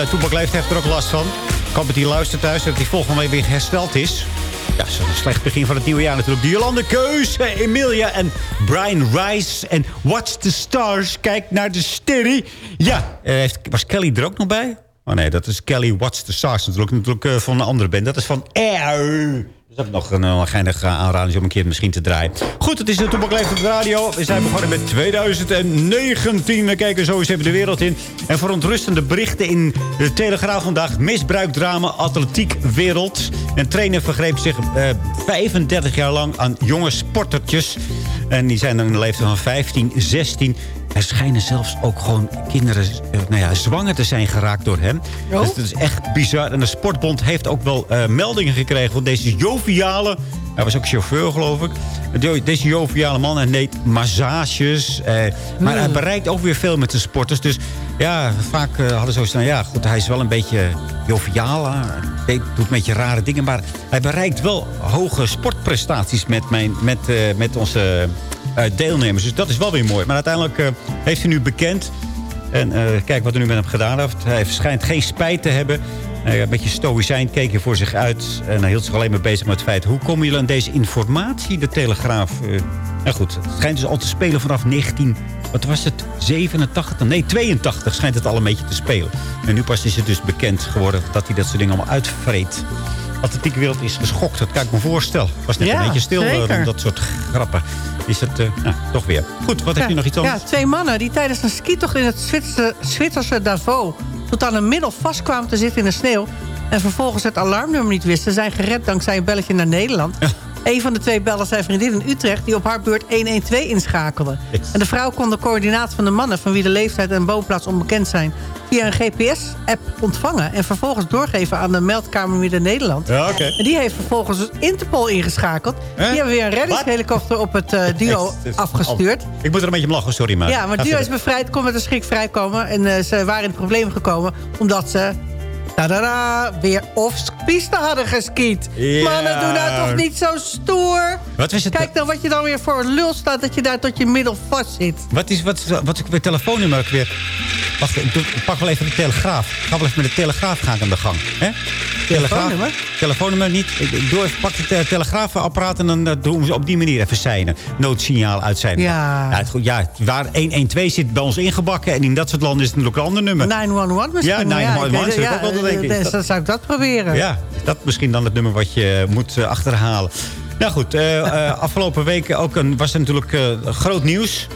Van de Toebak Leeft heeft er ook last van. Dat hij luistert thuis dat hij volgende week weer hersteld is. Ja, is een slecht begin van het nieuwe jaar natuurlijk. Die Jolande Keus, eh, Emilia en Brian Rice. En Watch the Stars. Kijk naar de sterren. Ja, eh, was Kelly er ook nog bij? Oh nee, dat is Kelly Watch the Stars natuurlijk. Natuurlijk eh, van een andere band. Dat is van Air. Dus dat is nog een, een geinig uh, aanrader om een keer misschien te draaien. Goed, het is de Toepak Leeft op de radio. We zijn begonnen met 2019. We kijken zo eens even de wereld in. En verontrustende berichten in de Telegraaf vandaag. Misbruikdrama, atletiekwereld. Een trainer vergreep zich eh, 35 jaar lang aan jonge sportertjes. En die zijn dan in de leeftijd van 15, 16. Er schijnen zelfs ook gewoon kinderen eh, nou ja, zwanger te zijn geraakt door hem. Oh. Dus dat is echt bizar. En de Sportbond heeft ook wel eh, meldingen gekregen van deze joviale... Hij was ook chauffeur, geloof ik. De- Deze joviale man, hij deed massages. Eh, maar hij bereikt ook weer veel met de sporters. Dus ja, vaak eh, hadden ze zoiets van... Ja, goed, hij is wel een beetje joviaal. Hij doet een beetje rare dingen. Maar hij bereikt wel hoge sportprestaties met, mijn, met, met onze deelnemers. Dus dat is wel weer mooi. Maar uiteindelijk eh, heeft hij nu bekend... En eh, kijk wat er nu met hem gedaan heeft. Hij schijnt geen spijt te hebben. Eh, een beetje stoïcijn keek hij voor zich uit. En hij hield zich alleen maar bezig met het feit... hoe komen jullie aan deze informatie, de Telegraaf? Eh, nou goed, het schijnt dus al te spelen vanaf 19... Wat was het? 87? Nee, 82 schijnt het al een beetje te spelen. En nu pas is het dus bekend geworden... dat hij dat soort dingen allemaal uitvreet. Atletieke wereld is geschokt, dat kan ik me voorstellen. Was net Ja, een beetje stil eh, zeker. rond dat soort grappen. Is het, eh, nou, toch weer. Goed, wat heb je nog iets anders? Ja, twee mannen die tijdens een skitocht in het Zwitserse, Zwitserse Davos... tot aan een middel vastkwamen te zitten in de sneeuw... en vervolgens het alarmnummer niet wisten... zijn gered dankzij een belletje naar Nederland. Een van de twee bellen zijn vriendin in Utrecht... die op haar beurt 112 inschakelde. En de vrouw kon de coördinaat van de mannen... van wie de leeftijd en woonplaats onbekend zijn... via een GPS-app ontvangen... en vervolgens doorgeven aan de meldkamer Midden-Nederland. Ja, oké. En die heeft vervolgens dus Interpol ingeschakeld. Die hebben weer een reddingshelikopter op het eh, duo afgestuurd. Ik moet er een beetje om lachen, sorry. Maar Ja, maar Duo is bevrijd, kon met een schrik vrijkomen. En eh, ze waren in het probleem gekomen omdat ze... Tadada, weer off-piste hadden geskiet. Ja. Mannen, doe nou toch niet zo stoer. Wat was het? Kijk nou wat je dan weer voor een lul staat... dat je daar tot je middel vast zit. Wat is, wat, wat is weer telefoonnummer ook weer? Wacht, ik, doe- ik pak wel even de telegraaf. Ik ga wel even met de telegraaf gaan aan de gang. Hè? Telefoonnummer? Telefoonnummer niet. Ik, doe even, pak het uh, telegraafapparaat en dan eh, doen we op die manier even seinen. Noodsignaal uitzenden. Ja. Ja, het, goed, ja, waar 112 zit bij ons ingebakken. En in dat soort landen is het natuurlijk een ander nummer. 911 misschien. Ja, 911 ik zou ik weet- ook dus dan zou ik dat proberen. Ja, dat misschien dan het nummer wat je eh, moet eh, achterhalen. Nou goed, eh, eh, (laughs) afgelopen weken ook een, was er natuurlijk eh, groot nieuws.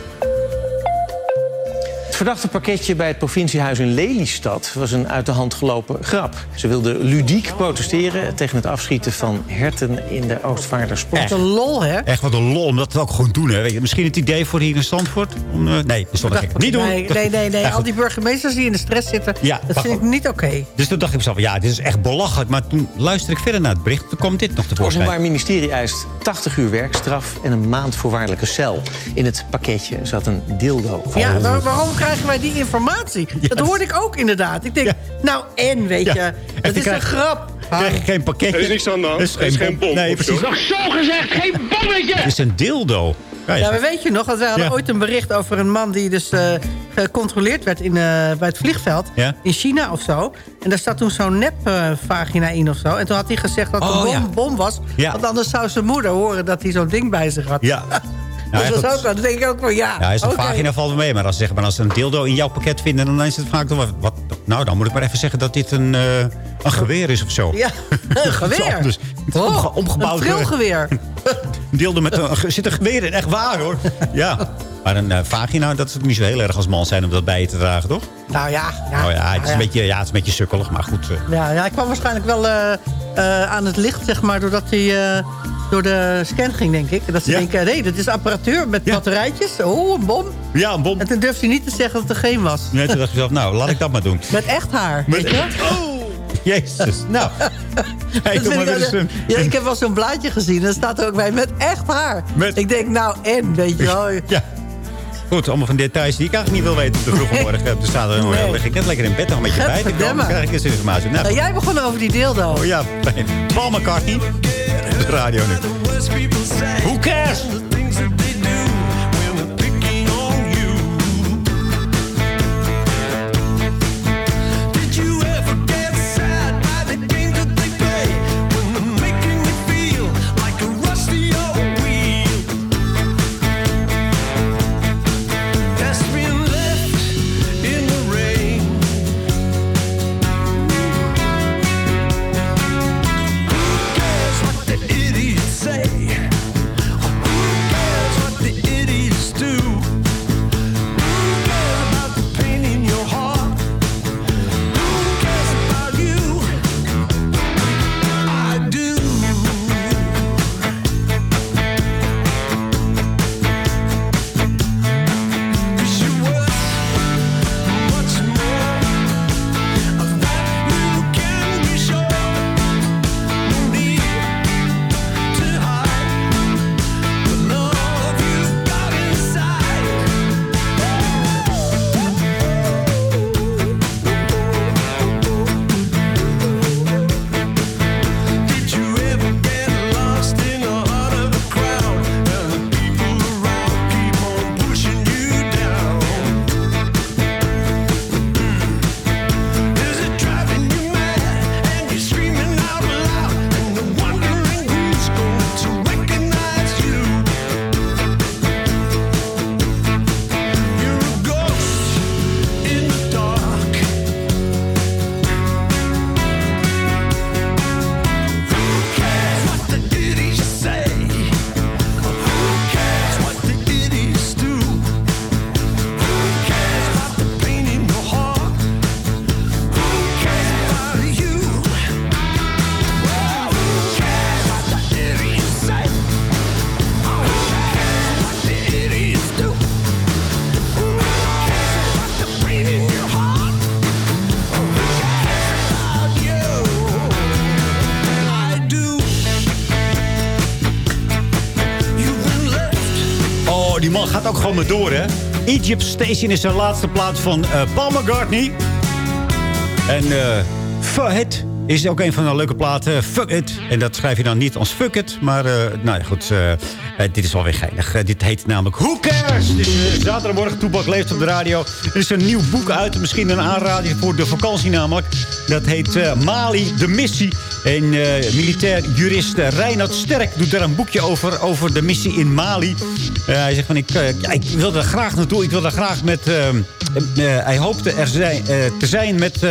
Het verdachte pakketje bij het provinciehuis in Lelystad was een uit de hand gelopen grap. Ze wilden ludiek protesteren tegen het afschieten van herten in de Oostvaardersport. Wat een lol, hè? Echt wat een lol om dat ook gewoon doen. Hè. Weet je, misschien het idee voor hier in Zandvoort? Om, eh, nee, dat is. Niet doen. Nee, nee, nee. nee. Ja, Al die burgemeesters die in de stress zitten... Ja, dat vind ik niet oké. Dus toen dacht ik mezelf, ja, dit is echt belachelijk. Maar toen luister ik verder naar het bericht. Toen kwam dit nog Het tevoorschijn. Openbaar Ministerie eist 80 uur werkstraf en een maand voorwaardelijke cel. In het pakketje zat een dildo. Ja, waar- waarom krijgen wij die informatie? (laughs) Dat hoorde ik ook inderdaad. Ik denk, nou en, weet je, dat is een grap. krijg je geen pakketje. Er is niks aan de hand. Er is Er is geen bom Nee, precies. zo. Nog zo gezegd, geen bommetje! Het is een dildo. Ja, Ja, maar weet je nog, want wij hadden Ja. ooit een bericht over een man... die dus eh, gecontroleerd werd in, eh, bij het vliegveld Ja. in China of zo. En daar staat toen zo'n nep-vagina in of zo. En toen had hij gezegd dat het Oh, een bom, ja. bom was. Ja. Want anders zou zijn moeder horen dat hij zo'n ding bij zich had. Ja. (laughs) Dus dat is ook wel. Dan denk ik ook van ja. Ja, is een vagina valt wel mee. Maar als, zeg maar, als ze een dildo in jouw pakket vinden... dan is het vaak toch wat, wat... Nou, dan moet ik maar even zeggen dat dit een, eh, een geweer is of zo. Ja, (laughs) een geweer. Dus, Oh, omge- omgebouwd. Een trilgeweer. (laughs) Een dildo met een... er zit een geweer in, echt waar hoor. Ja. Maar een eh, vagina, dat is niet zo heel erg als man zijn om dat bij je te dragen, toch? Nou ja. ja, nou ja, het is. Een beetje, ja, het is een beetje sukkelig, maar goed. eh. Ja, ja, ik kwam waarschijnlijk wel eh, eh, aan het licht, zeg maar, doordat hij eh, door de scan ging, denk ik. Dat ze Ja. denken, nee, dat is apparatuur met batterijtjes. Oh, een bom. Ja, een bom. En toen durfde hij niet te zeggen dat er geen was. Nee, toen dacht ik zelf, nou, laat ik dat maar doen. (laughs) Met echt haar, Met- weet je? Jezus, (laughs) nou. (laughs) Hey, maar ik een- ja, ik heb wel zo'n blaadje gezien. En er staat er ook bij met echt haar. Ik denk, nou, en, weet je wel. Ja. Goed, allemaal van details die ik eigenlijk niet wil weten. De vroege morgen. Er staat er, Nee. Dan lig ik net lekker in bed nog een beetje bij te komen. Dan krijg ik eens informatie. Nou, Nou, jij begon over die dildo. oh ja. Paul McCartney. (laughs) De radio nu. Who cares? Gaat ook gewoon maar door, hè. Egypt Station is de laatste plaats van eh Paul. En eh Fuck It is ook een van de leuke platen. Fuck It. En dat schrijf je dan niet als Fuck It. Maar, eh, nou ja, goed. dit is wel weer geinig. Dit heet namelijk Who Cares? Eh, zaterdagmorgen. Toebak leeft op de radio. Er is een nieuw boek uit. Misschien een aanrader voor de vakantie namelijk. Dat heet Mali, de missie. En eh, militair jurist eh, Reinhard Sterk doet daar een boekje over. Over de missie in Mali. Eh, hij zegt van, ik, ja, ik wil daar graag naartoe. Ik wil daar graag met... eh, eh, hij hoopte er te zijn met eh,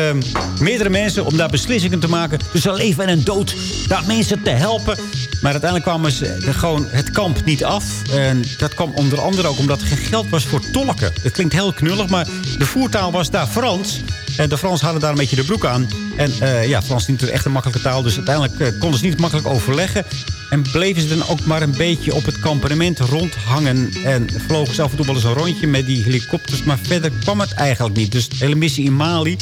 meerdere mensen om daar beslissingen te maken. tussen leven en een dood. Daar mensen te helpen. Maar uiteindelijk kwamen ze gewoon het kamp niet af. En dat kwam onder andere ook omdat er geen geld was voor tolken. Het klinkt heel knullig, maar de voertaal was daar Frans. En de Frans hadden daar een beetje de broek aan. En eh, ja, Frans is niet echt een makkelijke taal. Dus uiteindelijk eh, konden ze niet makkelijk overleggen. En bleven ze dan ook maar een beetje op het kampement rondhangen. En vlogen ze af en toe wel eens een rondje met die helikopters. Maar verder kwam het eigenlijk niet. Dus de hele missie in Mali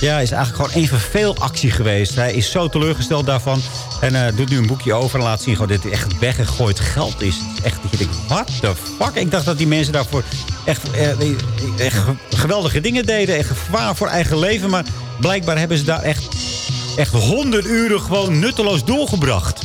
ja, is eigenlijk gewoon één verveelactie geweest. Hij is zo teleurgesteld daarvan. En eh, doet nu een boekje over en laat zien gewoon dat het echt weggegooid geld is Echt dat je denkt, what the fuck? Ik dacht dat die mensen daarvoor echt, eh, echt geweldige dingen deden. Echt gevaar voor eigen leven. Maar blijkbaar hebben ze daar echt, echt honderd uren gewoon nutteloos doorgebracht.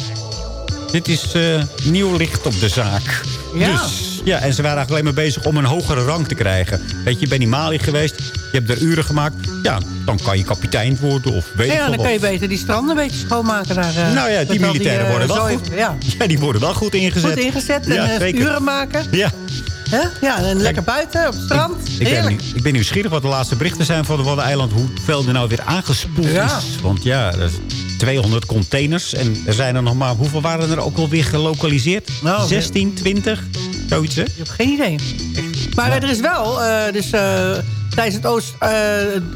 Dit is eh, nieuw licht op de zaak. Ja. Dus, ja, en ze waren eigenlijk alleen maar bezig om een hogere rang te krijgen. Weet je, je bent in Mali geweest. Je hebt er uren gemaakt. Ja, dan kan je kapitein worden of weet ik Ja, dan kan je beter die stranden een beetje schoonmaken daar. eh, Nou ja, die militairen worden wel goed. Ja. (laughs) Ja, die worden wel goed ingezet. Goed ingezet en Ja, uren maken. Ja. Hè? Ja, en lekker buiten op het strand. Ik ben, ik ben nieuwsgierig wat de laatste berichten zijn van de Waddeneiland. Hoeveel er nou weer aangespoeld Ja. is. Want ja, dat is 200 containers. En er zijn er nog maar... Hoeveel waren er ook alweer gelokaliseerd? Nou, 16, 20? Zoiets, hè? Ik heb geen idee. Maar er is wel, eh, dus eh, tijdens het Oost, eh,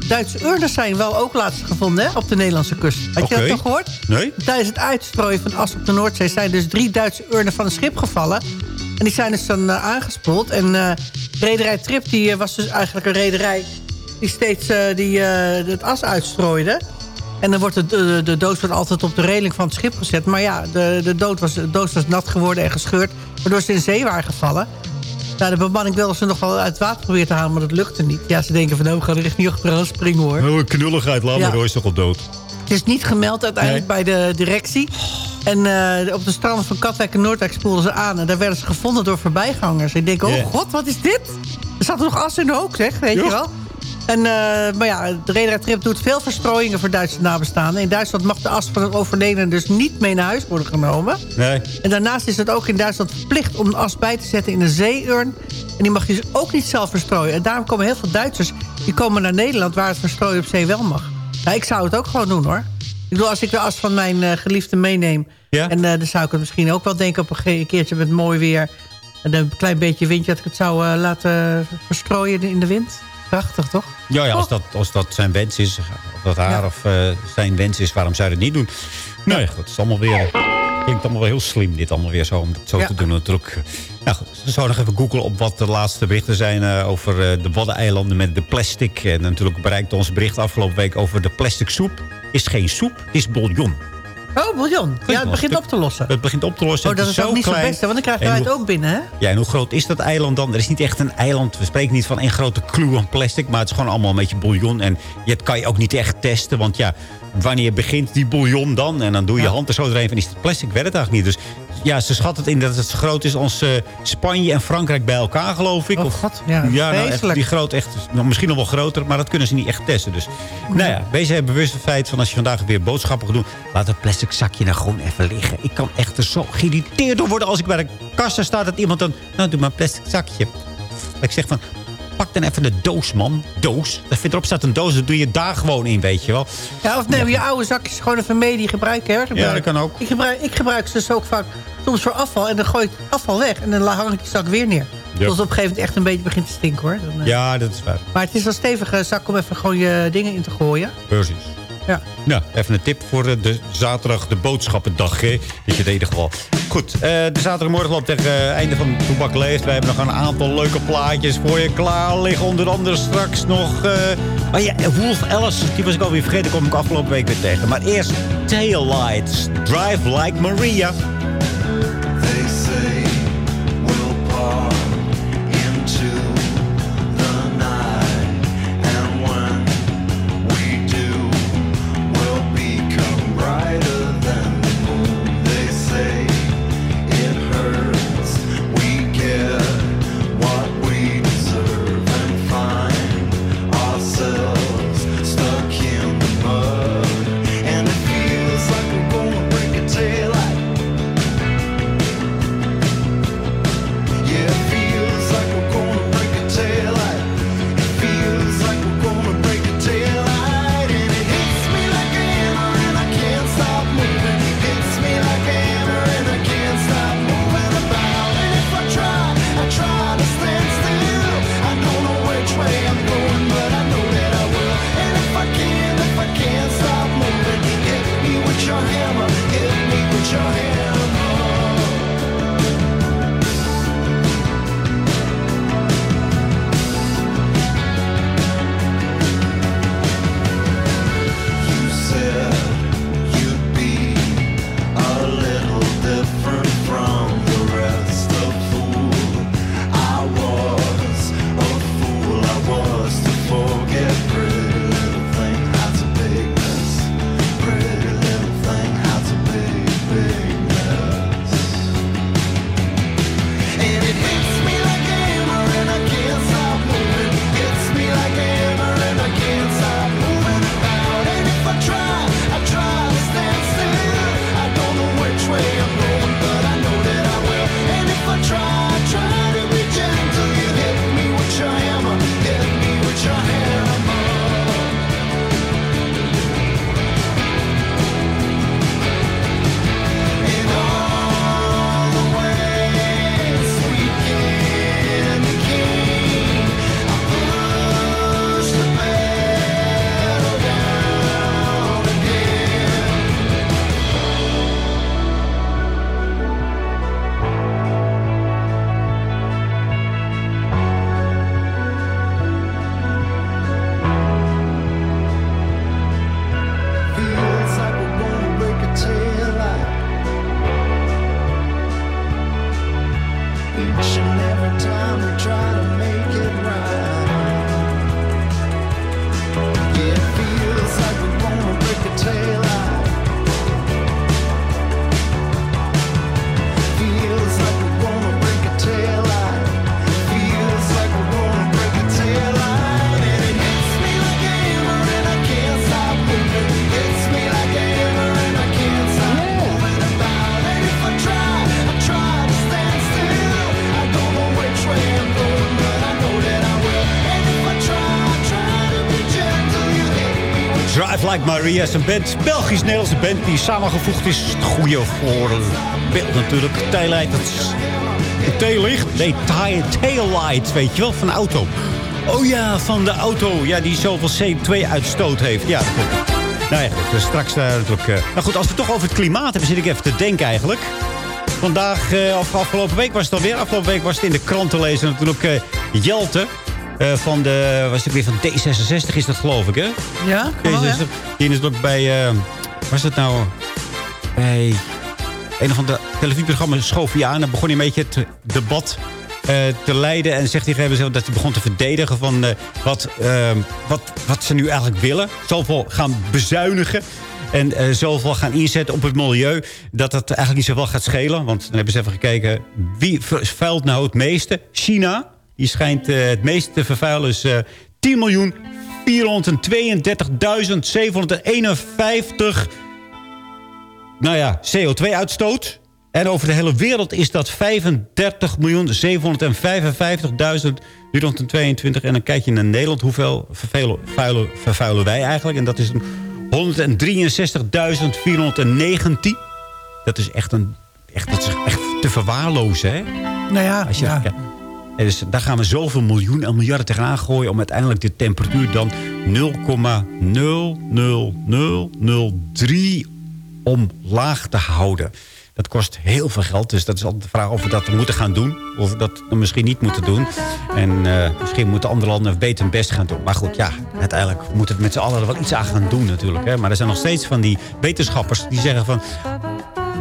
Duitse urners zijn wel ook laatst gevonden hè, op de Nederlandse kust. Had je dat toch gehoord? Nee? Tijdens het uitstrooien van as op de Noordzee zijn dus drie Duitse urnen van een schip gevallen. En die zijn dus dan eh, aangespoeld. En eh rederij Trip die, eh, was dus eigenlijk een rederij die steeds die, het as uitstrooide. En dan wordt de, de, de doos wordt altijd op de reling van het schip gezet. Maar ja, de, de, dood was, de doos was nat geworden en gescheurd. Waardoor ze in zee waren gevallen. Nou, de bemanning wilde ze nog wel uit het water proberen te halen, maar dat lukte niet. Ja, ze denken van, nou, we gaan er echt niet achteraan springen, hoor. Oh, knulligheid, laat Ja. maar, is toch al dood. Het is niet gemeld uiteindelijk bij de directie. En eh, op de stranden van Katwijk en Noordwijk spoelden ze aan. En daar werden ze gevonden door voorbijgangers. Ik denk, oh god, wat is dit? Er zat nog as in de hoek, zeg, weet je wel. En, eh, maar ja, de Rederij Trip doet veel verstrooiingen voor Duitse nabestaanden. In Duitsland mag de as van een overledene dus niet mee naar huis worden genomen. Nee. En daarnaast is het ook in Duitsland verplicht om de as bij te zetten in een zeeurn. En die mag je dus ook niet zelf verstrooien. En daarom komen heel veel Duitsers die komen naar Nederland... waar het verstrooien op zee wel mag. Nou, ik zou het ook gewoon doen, hoor. Ik bedoel, als ik de as van mijn eh, geliefde meeneem... Ja? en eh, dan zou ik het misschien ook wel denken op een keertje met mooi weer... en een klein beetje windje dat ik het zou eh, laten verstrooien in de wind. Prachtig, toch? Ja, ja als, dat, als dat zijn wens is, of dat haar Ja. of zijn wens is, waarom zou je dat niet doen? Nee, goed, het is allemaal weer... Klinkt allemaal wel heel slim, dit allemaal weer zo, om zo Ja. te doen. Natuurlijk. Nou goed, we zouden nog even googlen op wat de laatste berichten zijn... eh, over eh, de Waddeneilanden met de plastic. En natuurlijk bereikte ons bericht afgelopen week over de plastic soep. Is geen soep, is bouillon. Oh, bouillon. Ja, het begint op te lossen. Het begint op te lossen. Oh, dat is ook niet zo klein. best, hè, want dan krijgen En wij het ook binnen, hè? Ja, en hoe groot is dat eiland dan? Er is niet echt een eiland. We spreken niet van één grote kluw aan plastic. Maar het is gewoon allemaal een beetje bouillon. En dat kan je ook niet echt testen. Want ja, wanneer begint die bouillon dan? En dan doe je hand er zo doorheen van, is het plastic? Weet het eigenlijk niet. Dus ja, ze schatten het in dat het zo groot is als eh, Spanje en Frankrijk bij elkaar, geloof ik. Oh, Of, god, ja, nou, echt, die groot, echt, nou, misschien nog wel groter. Maar dat kunnen ze niet echt testen. Dus nou ja, wees er bewust van het feit van als je vandaag weer boodschappen gaat doen... laat het plastic zakje nou gewoon even liggen. Ik kan echt er zo geïrriteerd door worden als ik bij de kassa sta... dat iemand dan, nou doe maar een plastic zakje. Dat ik zeg van, pak dan even de doos, man. Doos. Dat erop staat een doos, dat doe je daar gewoon in, weet je wel. Ja, of neem je oude zakjes gewoon even mee die je gebruiken. Hè? Ja, dat kan ook. Ik gebruik, ik gebruik ze dus ook vaak soms voor afval. En dan gooi ik het afval weg. En dan hang ik die zak weer neer. Tot het op een gegeven moment echt een beetje begint te stinken, hoor. Dan, eh, Ja, dat is waar. Maar het is wel een stevige zak om even gewoon je dingen in te gooien. Precies. Nou, even een tip voor eh, de zaterdag, de boodschappendag. Hè? Dat je het ieder geval. Goed, eh, de zaterdagmorgen loopt tegen het einde van Toebak Leeft. Wij hebben nog een aantal leuke plaatjes voor je klaar liggen. Onder andere straks nog... eh oh ja, Wolf Alice, die was ik alweer vergeten. kom ik afgelopen week weer tegen. Maar eerst Taillights, Drive Like Maria. Maria is een band, Belgisch-Nederlandse band... die samengevoegd is. Het goede voor beeld natuurlijk. Taillight, dat is... Taillicht? Nee, tail, taillight, weet je wel, van de auto. Oh ja, van de auto. Ja, die zoveel CO2-uitstoot heeft. Ja. Nou ja, straks daar natuurlijk... eh, Nou goed, als we het toch over het klimaat hebben, zit ik even te denken eigenlijk. Vandaag, eh, of afgelopen week was het alweer. Afgelopen week was het in de krant te lezen natuurlijk eh Jelte. Eh, van de, was het weer van D66 is dat geloof ik, hè? Ja, ja. D66. Die is ook bij, eh was het nou, bij een van de televisieprogramma's schoof hij aan. En begon hij een beetje het debat eh, te leiden. En zegt hij moment dat hij begon te verdedigen van wat, wat, wat ze nu eigenlijk willen. Zoveel gaan bezuinigen. En zoveel gaan inzetten op het milieu. Dat dat eigenlijk niet zoveel gaat schelen. Want dan hebben ze even gekeken. Wie vervuilt nou het meeste? China. Die schijnt eh, het meeste te vervuilen. is eh 10 miljoen 432.751 nou ja, CO2-uitstoot. En over de hele wereld is dat 35.755.322. En dan kijk je naar Nederland. Hoeveel vervuilen, vuilen- vervuilen wij eigenlijk? En dat is een 163.419. Dat is echt, een, echt, dat is echt te verwaarlozen, hè? Nou ja, Als je, ja. ja. Dus daar gaan we zoveel miljoen en miljarden tegenaan gooien... om uiteindelijk de temperatuur dan 0,00003 omlaag te houden. Dat kost heel veel geld. Dus dat is altijd de vraag of we dat moeten gaan doen. Of we dat misschien niet moeten doen. En eh, misschien moeten andere landen beter hun best gaan doen. Maar goed, ja, uiteindelijk moeten we met z'n allen er wel iets aan gaan doen natuurlijk. Hè. Maar er zijn nog steeds van die wetenschappers die zeggen van...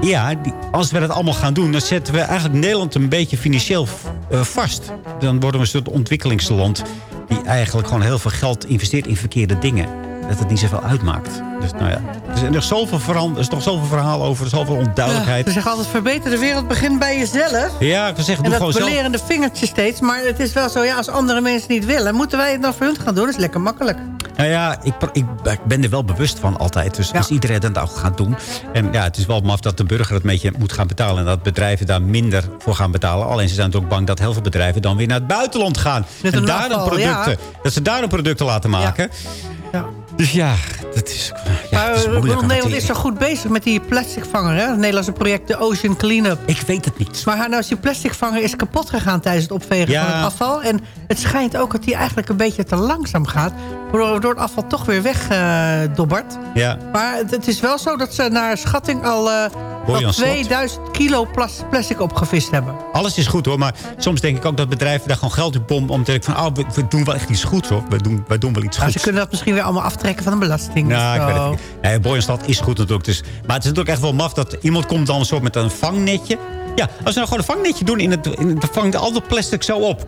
Ja, die, als we dat allemaal gaan doen... dan zetten we eigenlijk Nederland een beetje financieel eh, vast. Dan worden we een soort ontwikkelingsland... die eigenlijk gewoon heel veel geld investeert in verkeerde dingen. Dat het niet zoveel uitmaakt. Dus nou ja, er is nog zoveel, veran- er is nog zoveel verhaal over, zoveel onduidelijkheid. Ze zeggen altijd, verbeter de wereld begint bij jezelf. Ja, ik wil zeggen, En doe dat gewoon zelf. belerende vingertje steeds. Maar het is wel zo, ja, als andere mensen niet willen... moeten wij het dan voor hun gaan doen. Dat is lekker makkelijk. Nou ja, ik, ik, ik ben er wel bewust van altijd. Dus als iedereen dat ook gaat doen. En ja, het is wel maf dat de burger het een beetje moet gaan betalen. En dat bedrijven daar minder voor gaan betalen. Alleen ze zijn ook bang dat heel veel bedrijven dan weer naar het buitenland gaan. En een daar producten, dat ze daar dan producten laten maken. Ja. Dus ja, dat is, ja, is eh, moeilijk. Nederland is zo goed bezig met die plasticvanger. Hè? Het Nederlandse project de Ocean Cleanup. Ik weet het niet. Maar nou is die plasticvanger is kapot gegaan tijdens het opvegen Ja. van het afval. En het schijnt ook dat die eigenlijk een beetje te langzaam gaat. Waardoor het afval toch weer wegdobbert. Ja. maar het, het is wel zo dat ze naar schatting al, eh, Slot. 2000 kilo plas- plastic opgevist hebben. Alles is goed hoor, maar soms denk ik ook dat bedrijven daar gewoon geld in pompen. Om te denken van, oh, we, we doen wel echt iets goeds hoor. We doen, we doen wel iets Nou, goeds. ze kunnen dat misschien weer allemaal aftrekken van de belasting. Ja, ik Zo. weet het niet. Nee, Boyenstad is goed natuurlijk. Dus, maar het is natuurlijk echt wel maf dat iemand komt dan zo met een vangnetje. Ja, als we nou gewoon een vangnetje doen, in het, in het, dan vangt al dat plastic zo op.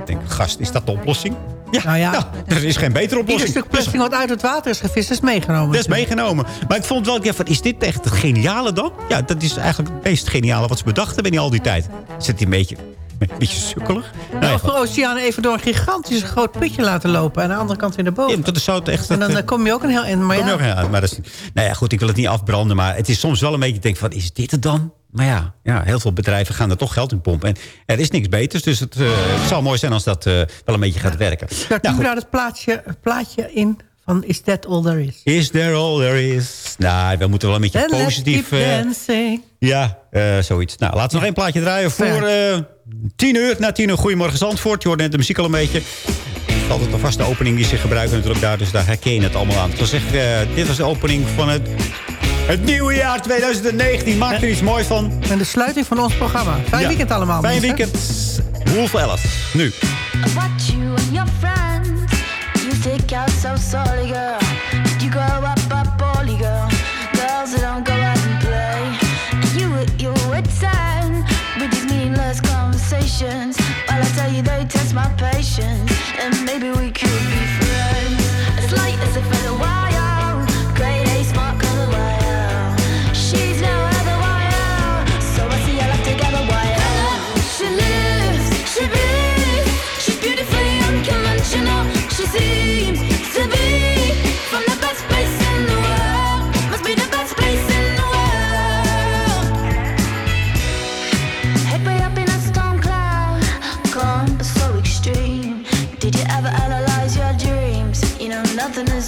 Ik denk, gast, is dat de oplossing? Ja, Nou ja. nou, er is geen betere Ieder oplossing. stuk plastic wat uit het water is gevist is meegenomen. Dat is meegenomen. Maar ik vond wel, ja, van, is dit echt het geniale dan? Ja, dat is eigenlijk het meest geniale wat ze bedacht hebben in al die tijd. Zit hij een beetje, een beetje sukkelig? Nou, ja, Of de oceaan even door een gigantisch groot putje laten lopen. En aan de andere kant weer naar boven. Ja, dat is zo echt... en dan eh, kom je ook een heel eind. Maar ja, ook maar dat is, nou ja, goed, ik wil het niet afbranden. Maar het is soms wel een beetje denk van, is dit het dan? Maar ja, ja, heel veel bedrijven gaan er toch geld in pompen. En er is niks beters, dus het, eh, het zal mooi zijn als dat eh, wel een beetje gaat werken. daar Nou, doen goed. we daar het plaatje, plaatje in van Is That All There Is? Is there all there is? Nou, we moeten wel een beetje And positief... dancing. ja, eh, zoiets. Nou, laten we nog één plaatje draaien voor eh tien uur. Na tien uur, Goedemorgen Zandvoort. Je hoort net de muziek al een beetje. Het is altijd een vaste opening die ze gebruiken natuurlijk daar. Dus daar herken je het allemaal aan. Eh, dit was de opening van het, het nieuwe jaar 2019. Maak er iets moois van. En de sluiting van ons programma. Fijn Ja. weekend allemaal. Fijn mensen. weekend. Wolf Alice. Nu. What you and your friends You out so sorry, girl emotions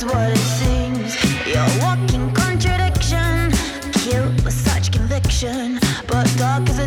what it seems. You're walking contradiction, cute with such conviction, but dark as a